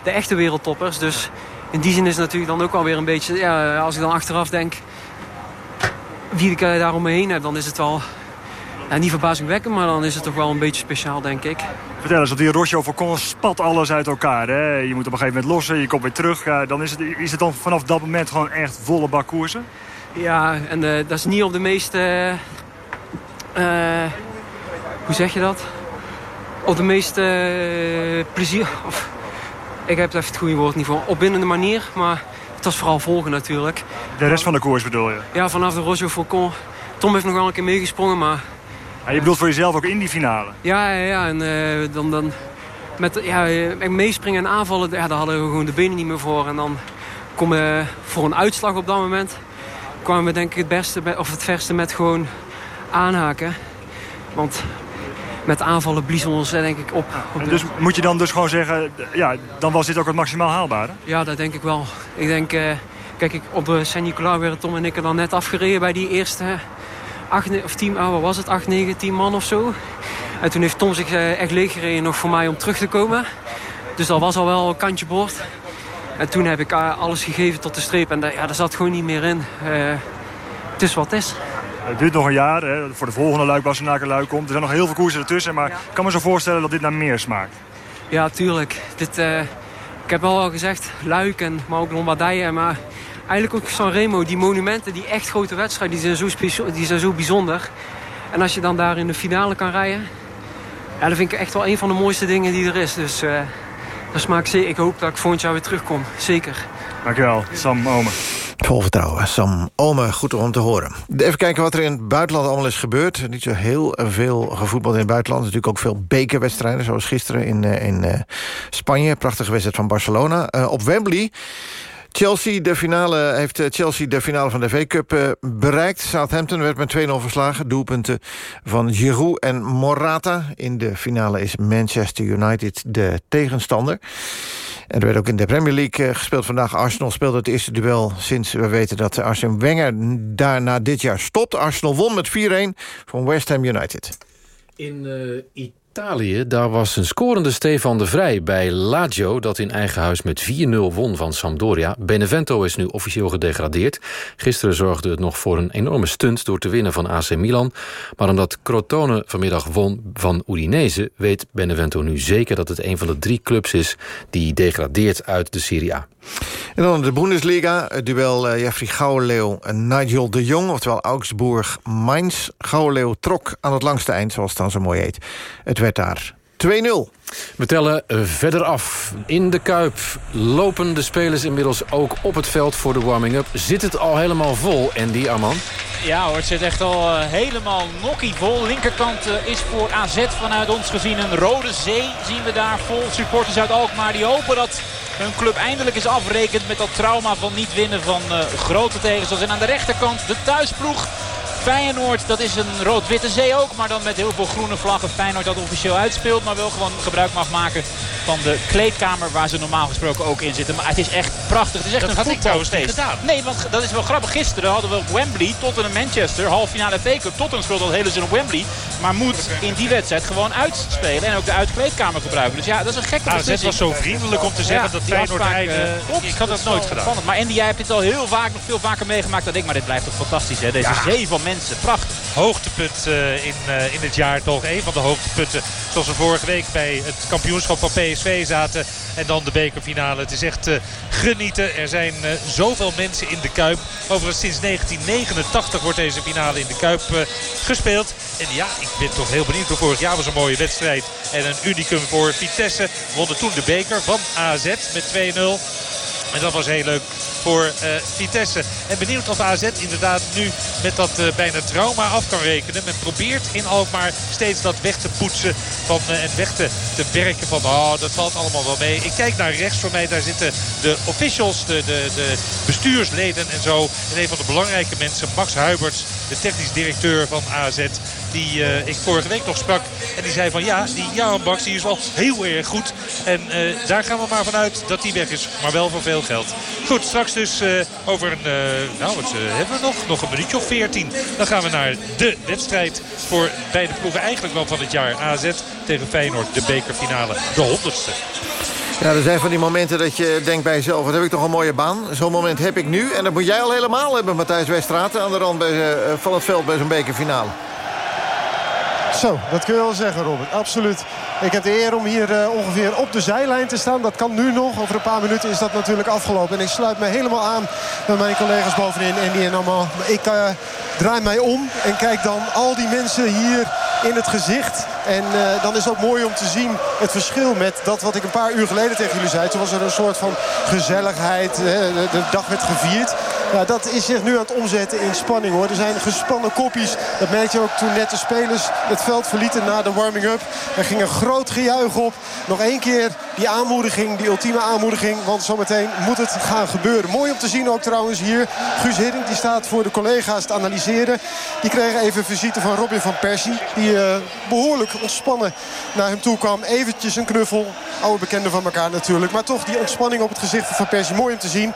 de echte wereldtoppers. Dus in die zin is het natuurlijk dan ook wel weer een beetje... Ja, als ik dan achteraf denk wie ik daar om me heen heb... dan is het wel ja, niet verbazingwekkend, maar dan is het toch wel een beetje speciaal, denk ik. Vertel eens, dat die Roche Falcon spat alles uit elkaar. Hè? Je moet op een gegeven moment lossen, je komt weer terug. Ja, dan is, het, is het dan vanaf dat moment gewoon echt volle bak koersen? Ja, en uh, dat is niet op de meeste... Uh, hoe zeg je dat? Op de meeste uh, plezier... Of, ik heb even het goede woord niet voor. Opbindende manier, maar het was vooral volgen natuurlijk. De rest van de koers bedoel je? Ja, vanaf de Roche Falcon. Tom heeft nog wel een keer meegesprongen, maar ja, je bedoelt voor jezelf ook in die finale? Ja, ja, ja. En uh, dan, dan met ja, meespringen en aanvallen, ja, daar hadden we gewoon de benen niet meer voor. En dan komen we voor een uitslag op dat moment. kwamen we denk ik het beste of het verste met gewoon aanhaken. Want met aanvallen bliezen we ons denk ik op. op dus moet je dan dus gewoon zeggen, ja, dan was dit ook het maximaal haalbare? Ja, dat denk ik wel. Ik denk, uh, kijk, ik, op Saint-Nicolas werden Tom en ik er dan net afgereden bij die eerste acht, of tien, oh, wat was het, 8, 9, 10 man of zo. En toen heeft Tom zich uh, echt leeggereden nog voor mij om terug te komen. Dus dat was al wel een kantje boord. En toen heb ik uh, alles gegeven tot de streep. En daar, ja, daar zat gewoon niet meer in. Uh, het is wat het is. Het duurt nog een jaar. Hè, voor de volgende Luik Bassenaken Luik komt. Er zijn nog heel veel koersen ertussen. Maar ja. ik kan me zo voorstellen dat dit naar meer smaakt. Ja, tuurlijk. Dit, ik heb wel al gezegd, Luik, en, maar ook Lombardije. Maar eigenlijk ook Sanremo, die monumenten, die echt grote wedstrijden, die zijn zo, die zijn zo bijzonder. En als je dan daar in de finale kan rijden, ja, dat vind ik echt wel een van de mooiste dingen die er is. Dus uh, dat smaakt zeker. Ik hoop dat ik volgend jaar weer terugkom. Zeker. Dankjewel, Sam Omen. Vol vertrouwen, Sam Omen, goed om te horen. Even kijken wat er in het buitenland allemaal is gebeurd. Niet zo heel veel gevoetbald in het buitenland. Natuurlijk ook veel bekerwedstrijden, zoals gisteren in, in uh, Spanje. Prachtige wedstrijd van Barcelona. Uh, op Wembley Chelsea, de finale, heeft Chelsea de finale van de V-Cup uh, bereikt. Southampton werd met 2-0 verslagen. Doelpunten van Giroud en Morata. In de finale is Manchester United de tegenstander. En er werd ook in de Premier League uh, gespeeld vandaag. Arsenal speelde het eerste duel sinds we weten dat Arsene Wenger daarna dit jaar stopt. Arsenal won met 4-1 van West Ham United. In uh, Italië, daar was een scorende Stefan de Vrij bij Lazio... dat in eigen huis met 4-0 won van Sampdoria. Benevento is nu officieel gedegradeerd. Gisteren zorgde het nog voor een enorme stunt door te winnen van AC Milan. Maar omdat Crotone vanmiddag won van Udinese... weet Benevento nu zeker dat het een van de drie clubs is... die degradeert uit de Serie A. En dan de Bundesliga, het duel uh, Jeffrey Gouwenleeuw en Nigel de Jong... oftewel Augsburg-Mainz. Gouwenleeuw trok aan het langste eind, zoals het dan zo mooi heet. Het werd daar 2-0. We tellen verder af. In de Kuip lopen de spelers inmiddels ook op het veld voor de warming-up. Zit het al helemaal vol, Andy Arman? Ja hoor, het zit echt al uh, helemaal nokkie vol. Linkerkant uh, is voor AZ vanuit ons gezien een rode zee. Zien we daar vol supporters uit Alkmaar die hopen dat hun club eindelijk is afrekend met dat trauma van niet winnen van grote tegenstanders. En aan de rechterkant de thuisploeg. Feyenoord, dat is een rood-witte zee ook. Maar dan met heel veel groene vlaggen. Feyenoord dat officieel uitspeelt. Maar wel gewoon gebruik mag maken van de kleedkamer waar ze normaal gesproken ook in zitten. Maar het is echt prachtig. Het is echt Dat een had ik trouwens niet gedaan. Nee, want dat is wel grappig. Gisteren hadden we op Wembley tot en Manchester, halve finale FA Cup. Tottenham speelt al hele seizoen op Wembley. Maar moet in die wedstrijd gewoon uitspelen en ook de uitkleedkamer gebruiken. Dus ja, dat is een gekke AZ beslissing. was zo vriendelijk om te zeggen dat die Feyenoord einde- eh, klopt. ik had dat nooit gedaan. spannend. Maar Andy, jij hebt dit al heel vaak, nog veel vaker meegemaakt dan ik. Maar dit blijft toch fantastisch, hè? Deze Ja. zee van mensen. Prachtig. hoogtepunt eh, in, eh, in het jaar toch. Een van de hoogtepunten zoals we vorige week bij het kampioenschap van PSV zaten. En dan de bekerfinale. Het is echt genieten. Er zijn zoveel mensen in de Kuip. Overigens sinds 1989 wordt deze finale in de Kuip gespeeld. En ja, ik ben toch heel benieuwd. Vorig jaar was een mooie wedstrijd. En een unicum voor Vitesse. Wonnen toen de beker van AZ met 2-0. En dat was heel leuk voor eh, Vitesse. En benieuwd of AZ inderdaad nu met dat eh, bijna trauma af kan rekenen. Men probeert in Alkmaar steeds dat weg te poetsen van, eh, en weg te, te werken van... oh, dat valt allemaal wel mee. Ik kijk naar rechts voor mij. Daar zitten de officials, de, de, de bestuursleden en zo. En een van de belangrijke mensen, Max Huiberts, de technisch directeur van AZ... die eh, ik vorige week nog sprak. En die zei van ja, die Jan Baks die is wel heel erg goed. En eh, daar gaan we maar vanuit dat die weg is. Maar wel voor veel geld. Goed, straks dus eh, over een... nou, wat hebben we nog? Nog een minuutje of 14. Dan gaan we naar de wedstrijd voor beide ploegen. Eigenlijk wel van het jaar AZ tegen Feyenoord. De bekerfinale. De honderdste. Ja, er zijn van die momenten dat je denkt bij jezelf... wat heb ik toch een mooie baan. Zo'n moment heb ik nu. En dat moet jij al helemaal hebben, Matthijs Westraat... aan de rand bij, van het veld bij zo'n bekerfinale. Zo, dat kun je wel zeggen, Robert. Absoluut. Ik heb de eer om hier eh, ongeveer op de zijlijn te staan. Dat kan nu nog. Over een paar minuten is dat natuurlijk afgelopen. En ik sluit me helemaal aan bij mijn collega's bovenin. En die en allemaal. Ik eh, draai mij om en kijk dan al die mensen hier in het gezicht. En eh, dan is het ook mooi om te zien het verschil met dat wat ik een paar uur geleden tegen jullie zei. Toen was er een soort van gezelligheid. de dag werd gevierd. Dat is zich nu aan het omzetten in spanning hoor. Er zijn gespannen kopjes. Dat merkte je ook toen net de spelers het veld verlieten na de warming-up. Er ging een groot gejuich op. Nog één keer die aanmoediging, die ultieme aanmoediging. Want zometeen moet het gaan gebeuren. Mooi om te zien ook trouwens hier. Guus Hiddink die staat voor de collega's te analyseren. Die kreeg even visite van Robin van Persie. Die eh, behoorlijk ontspannen naar hem toe kwam. Eventjes een knuffel. Oude bekenden van elkaar natuurlijk. Maar toch die ontspanning op het gezicht Van Persie. Mooi om te zien.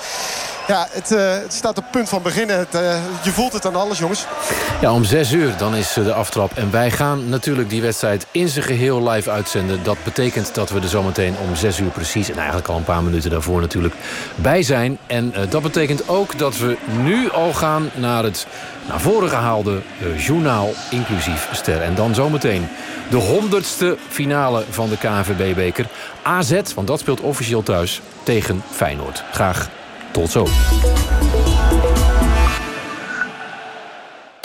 Ja, het, eh, het staat op punt van beginnen. Het, eh, je voelt het aan alles, jongens. Ja, om zes uur dan is eh, de aftrap. En wij gaan natuurlijk die wedstrijd in zijn geheel live uitzenden. Dat betekent dat we er zometeen om zes uur precies... en eigenlijk al een paar minuten daarvoor natuurlijk bij zijn. En dat betekent ook dat we nu al gaan naar het naar voren gehaalde eh, journaal inclusief ster. En dan zometeen de honderdste finale van de KNVB-beker. AZ, want dat speelt officieel thuis, tegen Feyenoord. Graag tot zo.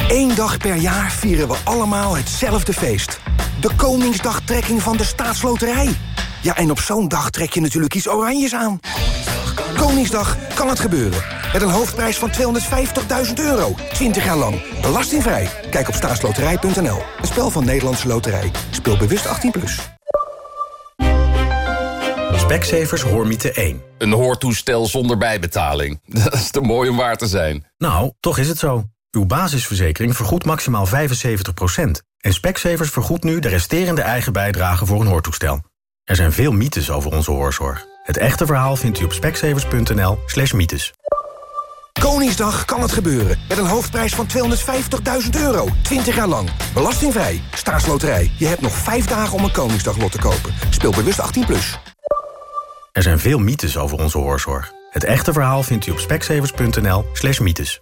Eén dag per jaar vieren we allemaal hetzelfde feest. De Koningsdagtrekking van de Staatsloterij. Ja, en op zo'n dag trek je natuurlijk iets oranjes aan. Koningsdag kan het gebeuren. Met een hoofdprijs van 250.000 euro. 20 jaar lang. Belastingvrij. Kijk op staatsloterij.nl. Een spel van Nederlandse Loterij. Speel bewust 18+. Plus. Specsavers Hoormiete 1. Een hoortoestel zonder bijbetaling. Dat is te mooi om waar te zijn. Nou, toch is het zo. Uw basisverzekering vergoedt maximaal 75%. En Specsavers vergoedt nu de resterende eigen bijdrage voor een hoortoestel. Er zijn veel mythes over onze hoorzorg. Het echte verhaal vindt u op specsavers.nl slash mythes. Koningsdag kan het gebeuren. Met een hoofdprijs van 250.000 euro. 20 jaar lang. Belastingvrij. Staatsloterij. Je hebt nog 5 dagen om een Koningsdaglot te kopen. Speel bewust 18+. Plus. Er zijn veel mythes over onze hoorzorg. Het echte verhaal vindt u op specsavers.nl slash mythes.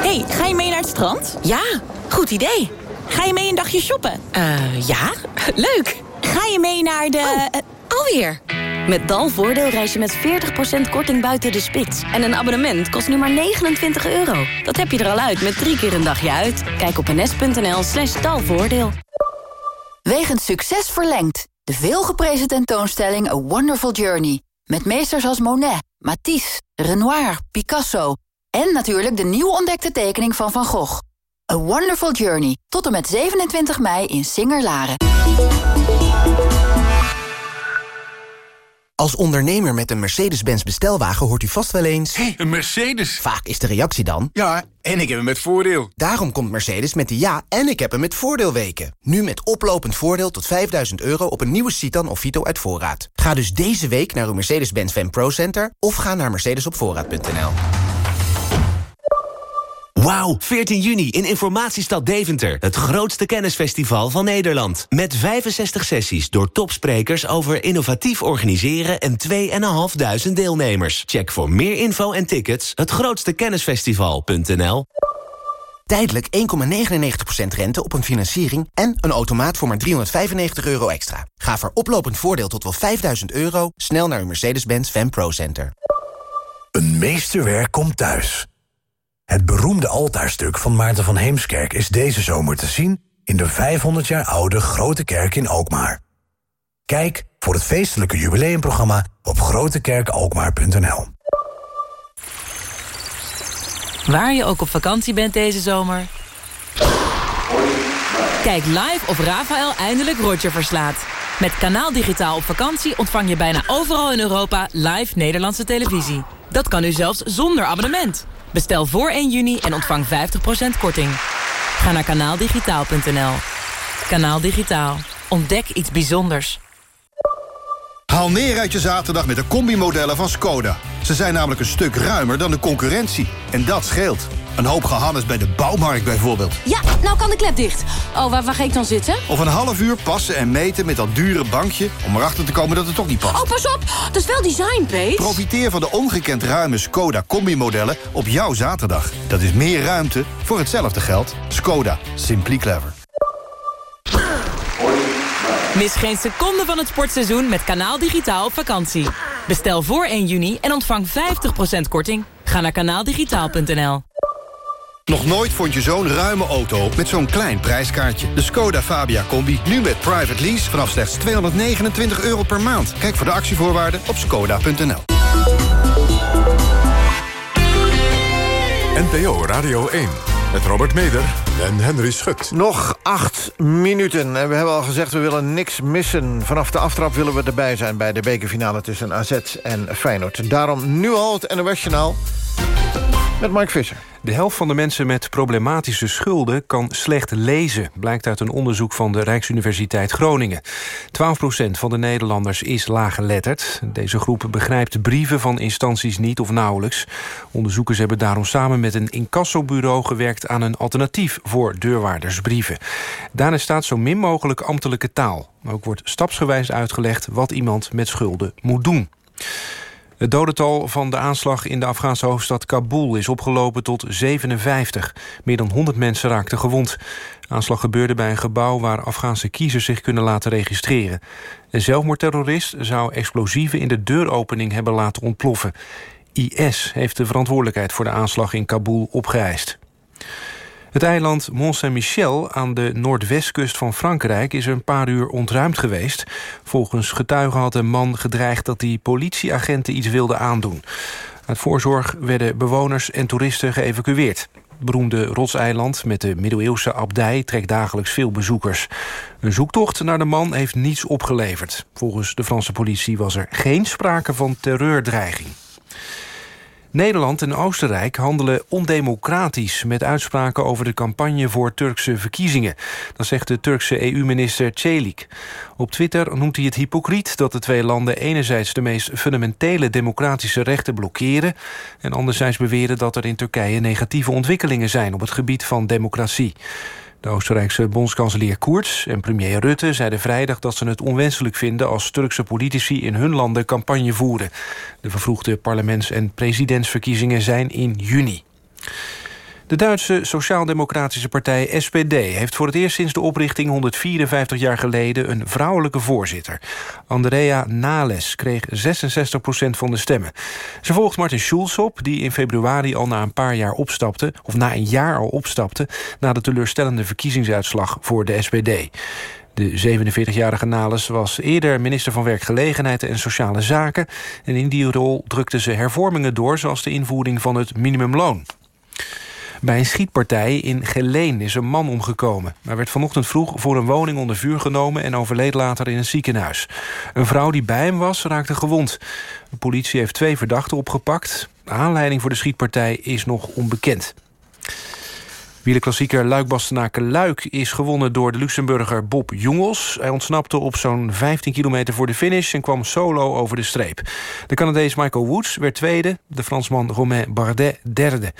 hey, ga je mee naar het strand? Ja, goed idee. Ga je mee een dagje shoppen? Eh, ja, leuk. Ga je mee naar de... eh, alweer. Met Dalvoordeel reis je met 40% korting buiten de spits. En een abonnement kost nu maar 29 euro. Dat heb je er al uit met drie keer een dagje uit. Kijk op ns.nl slash dalvoordeel. Wegens succes verlengd. De veelgeprezen tentoonstelling A Wonderful Journey. Met meesters als Monet, Matisse, Renoir, Picasso... en natuurlijk de nieuw ontdekte tekening van Van Gogh. A Wonderful Journey. Tot en met 27 mei in Singer-Laren. Als ondernemer met een Mercedes-Benz bestelwagen hoort u vast wel eens... Hé, een Mercedes! Vaak is de reactie dan... Ja, en ik heb hem met voordeel. Daarom komt Mercedes met de ja en ik heb hem met voordeel weken. Nu met oplopend voordeel tot 5000 euro op een nieuwe Citan of Vito uit voorraad. Ga dus deze week naar uw Mercedes-Benz Fan Pro Center... of ga naar mercedesopvoorraad.nl. Wauw, 14 juni in Informatiestad Deventer. Het grootste kennisfestival van Nederland. Met 65 sessies door topsprekers over innovatief organiseren... en 2.500 deelnemers. Check voor meer info en tickets hetgrootstekennisfestival.nl Tijdelijk 1,99% rente op een financiering... en een automaat voor maar 395 euro extra. Ga voor oplopend voordeel tot wel 5000 euro... snel naar uw Mercedes-Benz Fan Pro Center. Een meesterwerk komt thuis. Het beroemde altaarstuk van Maarten van Heemskerk is deze zomer te zien... in de 500 jaar oude Grote Kerk in Alkmaar. Kijk voor het feestelijke jubileumprogramma op grotekerkalkmaar.nl. Waar je ook op vakantie bent deze zomer. Kijk live of Rafael eindelijk Roger verslaat. Met Kanaal Digitaal op vakantie ontvang je bijna overal in Europa live Nederlandse televisie. Dat kan u zelfs zonder abonnement. Bestel voor 1 juni en ontvang 50% korting. Ga naar kanaaldigitaal.nl. Kanaal Digitaal. Ontdek iets bijzonders. Haal neer uit je zaterdag met de combimodellen van Skoda. Ze zijn namelijk een stuk ruimer dan de concurrentie. En dat scheelt. Een hoop gehannes bij de bouwmarkt bijvoorbeeld. Ja, nou kan de klep dicht. Oh, waar, waar ga ik dan zitten? Of een half uur passen en meten met dat dure bankje... om erachter te komen dat het toch niet past. Oh, pas op! Dat is wel design, Pete. Profiteer van de ongekend ruime Skoda combimodellen op jouw zaterdag. Dat is meer ruimte voor hetzelfde geld. Skoda. Simply clever. Mis geen seconde van het sportseizoen met Kanaal Digitaal op vakantie. Bestel voor 1 juni en ontvang 50% korting. Ga naar kanaaldigitaal.nl. Nog nooit vond je zo'n ruime auto met zo'n klein prijskaartje. De Skoda Fabia Combi, nu met private lease vanaf slechts 229 euro per maand. Kijk voor de actievoorwaarden op skoda.nl. NPO Radio 1 met Robert Meder en Henry Schut. Nog acht minuten. En we hebben al gezegd, we willen niks missen. Vanaf de aftrap willen we erbij zijn bij de bekerfinale tussen AZ en Feyenoord. Daarom nu al het NOS-journaal met Mark Visser. De helft van de mensen met problematische schulden kan slecht lezen... blijkt uit een onderzoek van de Rijksuniversiteit Groningen. 12% van de Nederlanders is laaggeletterd. Deze groep begrijpt brieven van instanties niet of nauwelijks. Onderzoekers hebben daarom samen met een incassobureau gewerkt... aan een alternatief voor deurwaardersbrieven. Daarin staat zo min mogelijk ambtelijke taal. Ook wordt stapsgewijs uitgelegd wat iemand met schulden moet doen. Het dodental van de aanslag in de Afghaanse hoofdstad Kabul is opgelopen tot 57. Meer dan 100 mensen raakten gewond. De aanslag gebeurde bij een gebouw waar Afghaanse kiezers zich kunnen laten registreren. Een zelfmoordterrorist zou explosieven in de deuropening hebben laten ontploffen. IS heeft de verantwoordelijkheid voor de aanslag in Kabul opgeëist. Het eiland Mont-Saint-Michel aan de noordwestkust van Frankrijk... is een paar uur ontruimd geweest. Volgens getuigen had een man gedreigd dat hij politieagenten iets wilde aandoen. Uit voorzorg werden bewoners en toeristen geëvacueerd. Het beroemde rotseiland met de middeleeuwse abdij trekt dagelijks veel bezoekers. Een zoektocht naar de man heeft niets opgeleverd. Volgens de Franse politie was er geen sprake van terreurdreiging. Nederland en Oostenrijk handelen ondemocratisch... met uitspraken over de campagne voor Turkse verkiezingen. Dat zegt de Turkse EU-minister Çelik. Op Twitter noemt hij het hypocriet dat de twee landen... enerzijds de meest fundamentele democratische rechten blokkeren... en anderzijds beweren dat er in Turkije negatieve ontwikkelingen zijn... op het gebied van democratie. De Oostenrijkse bondskanselier Koerts en premier Rutte zeiden vrijdag dat ze het onwenselijk vinden als Turkse politici in hun landen campagne voeren. De vervroegde parlements- en presidentsverkiezingen zijn in juni. De Duitse sociaal-democratische partij SPD heeft voor het eerst sinds de oprichting 154 jaar geleden een vrouwelijke voorzitter. Andrea Nales kreeg 66% van de stemmen. Ze volgt Martin Schulz op, die in februari al na een paar jaar opstapte, of na een jaar al opstapte, na de teleurstellende verkiezingsuitslag voor de SPD. De 47-jarige Nales was eerder minister van Werkgelegenheid en Sociale Zaken. En in die rol drukte ze hervormingen door, zoals de invoering van het minimumloon. Bij een schietpartij in Geleen is een man omgekomen. Hij werd vanochtend vroeg voor een woning onder vuur genomen... en overleed later in een ziekenhuis. Een vrouw die bij hem was raakte gewond. De politie heeft twee verdachten opgepakt. De aanleiding voor de schietpartij is nog onbekend. Wielerklassieker Luik-Bastenaken-Luik is gewonnen door de Luxemburger Bob Jongels. Hij ontsnapte op zo'n 15 kilometer voor de finish en kwam solo over de streep. De Canadees Michael Woods werd tweede, de Fransman Romain Bardet derde.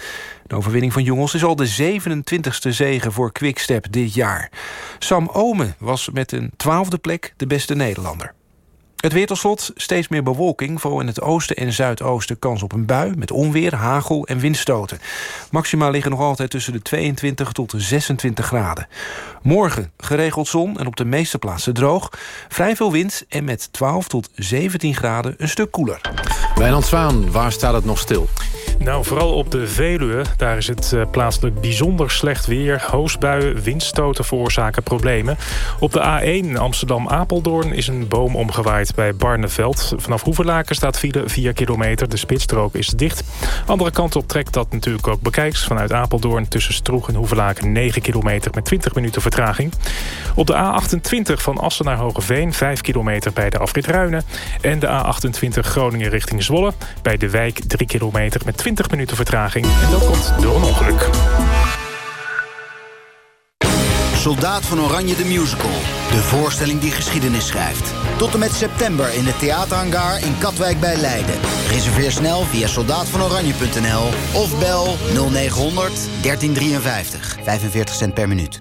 De overwinning van Jongels is al de 27e zege voor Quickstep dit jaar. Sam Omen was met een twaalfde plek de beste Nederlander. Het weer tot slot, steeds meer bewolking. Vooral in het oosten en zuidoosten kans op een bui... met onweer, hagel en windstoten. Maxima liggen nog altijd tussen de 22 tot de 26 graden. Morgen geregeld zon en op de meeste plaatsen droog. Vrij veel wind en met 12 tot 17 graden een stuk koeler. Wijnand Zwaan, waar staat het nog stil? Nou, vooral op de Veluwe. Daar is het uh, plaatselijk bijzonder slecht weer. Hoosbuien, windstoten veroorzaken problemen. Op de A1 Amsterdam-Apeldoorn is een boom omgewaaid bij Barneveld. Vanaf Hoevelaken staat file 4 kilometer. De spitsstrook is dicht. Andere kant op trekt dat natuurlijk ook bekijks. Vanuit Apeldoorn tussen Stroeg en Hoevelaken 9 kilometer met 20 minuten vertraging. Op de A28 van Assen naar Hogeveen 5 kilometer bij de afrit Ruinen. En de A28 Groningen richting Zwolle bij de wijk 3 kilometer met 20 minuten vertraging. En dat komt door een ongeluk. Soldaat van Oranje de Musical. De voorstelling die geschiedenis schrijft. Tot en met september in de theaterhangar in Katwijk bij Leiden. Reserveer snel via soldaatvanoranje.nl of bel 0900 1353. 45 cent per minuut.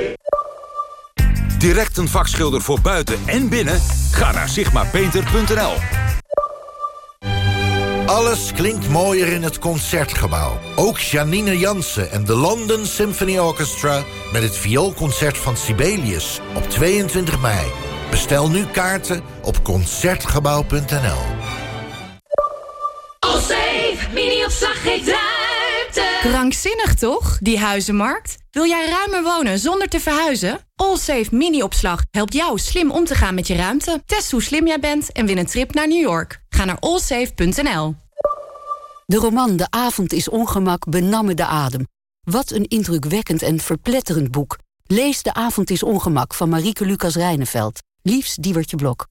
Direct een vakschilder voor buiten en binnen? Ga naar sigmapainter.nl. Alles klinkt mooier in het Concertgebouw. Ook Janine Jansen en de London Symphony Orchestra... met het vioolconcert van Sibelius op 22 mei. Bestel nu kaarten op Concertgebouw.nl. Allsafe, mini-opslag geeft ruimte. Krankzinnig toch, die huizenmarkt? Wil jij ruimer wonen zonder te verhuizen? Allsafe Mini-opslag helpt jou slim om te gaan met je ruimte. Test hoe slim jij bent en win een trip naar New York. Ga naar allsafe.nl. De roman De Avond is Ongemak benamme de adem. Wat een indrukwekkend en verpletterend boek. Lees De Avond is Ongemak van Marieke Lucas Rijneveld. Liefst Diewertje Blok.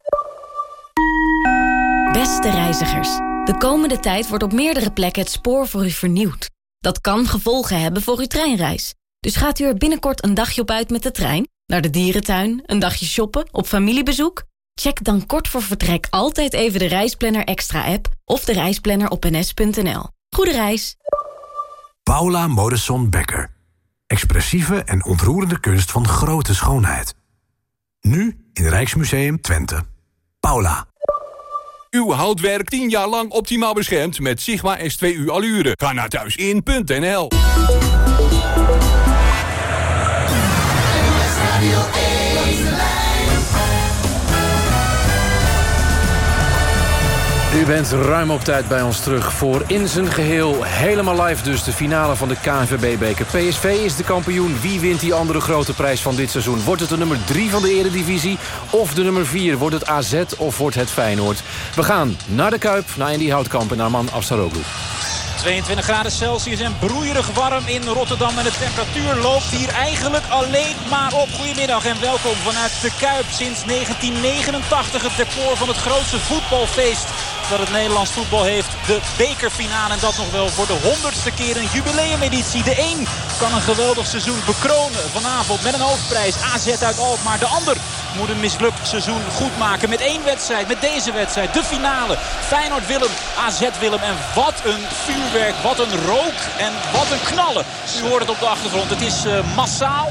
Beste reizigers, de komende tijd wordt op meerdere plekken het spoor voor u vernieuwd. Dat kan gevolgen hebben voor uw treinreis. Dus gaat u er binnenkort een dagje op uit met de trein? Naar de dierentuin? Een dagje shoppen? Op familiebezoek? Check dan kort voor vertrek altijd even de Reisplanner Extra app... of de reisplanner op ns.nl. Goede reis! Paula Modesson Becker. Expressieve en ontroerende kunst van grote schoonheid. Nu in Rijksmuseum Twente. Paula. Uw houtwerk 10 jaar lang optimaal beschermd met Sigma S2U Allure. Ga naar thuisin.nl. U bent ruim op tijd bij ons terug voor in zijn geheel helemaal live dus de finale van de KNVB-beker. PSV is de kampioen. Wie wint die andere grote prijs van dit seizoen? Wordt het de nummer 3 van de eredivisie of de nummer 4? Wordt het AZ of wordt het Feyenoord? We gaan naar de Kuip, naar Andy Houtkamp en naar Man Afsaroglu. 22 graden Celsius en broeierig warm in Rotterdam. En de temperatuur loopt hier eigenlijk alleen maar op. Goedemiddag en welkom vanuit de Kuip. Sinds 1989 het decor van het grootste voetbalfeest dat het Nederlands voetbal heeft. De bekerfinale en dat nog wel voor de honderdste keer een jubileumeditie. De een kan een geweldig seizoen bekronen vanavond met een hoofdprijs. AZ uit Alkmaar. De ander moet een mislukt seizoen goed maken met één wedstrijd. Met deze wedstrijd. De finale. Feyenoord Willem, AZ Willem. En wat een vuurwerk, wat een rook en wat een knallen. U hoort het op de achtergrond. Het is uh, massaal.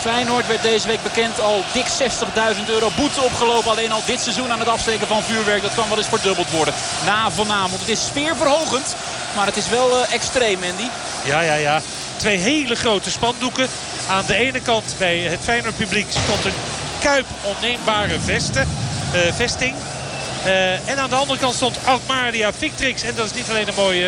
Feyenoord werd deze week bekend al dik 60.000 euro boete opgelopen. Alleen al dit seizoen aan het afsteken van vuurwerk. Dat kan wel eens verdubbeld worden. Na vanavond. Het is sfeerverhogend. Maar het is wel uh, extreem, Andy. Ja, ja, ja. Twee hele grote spandoeken. Aan de ene kant bij het Feyenoord publiek stond een kuip onneembare vesten, uh, vesting. Uh, en aan de andere kant stond Alkmaria Victrix. En dat is niet alleen een mooie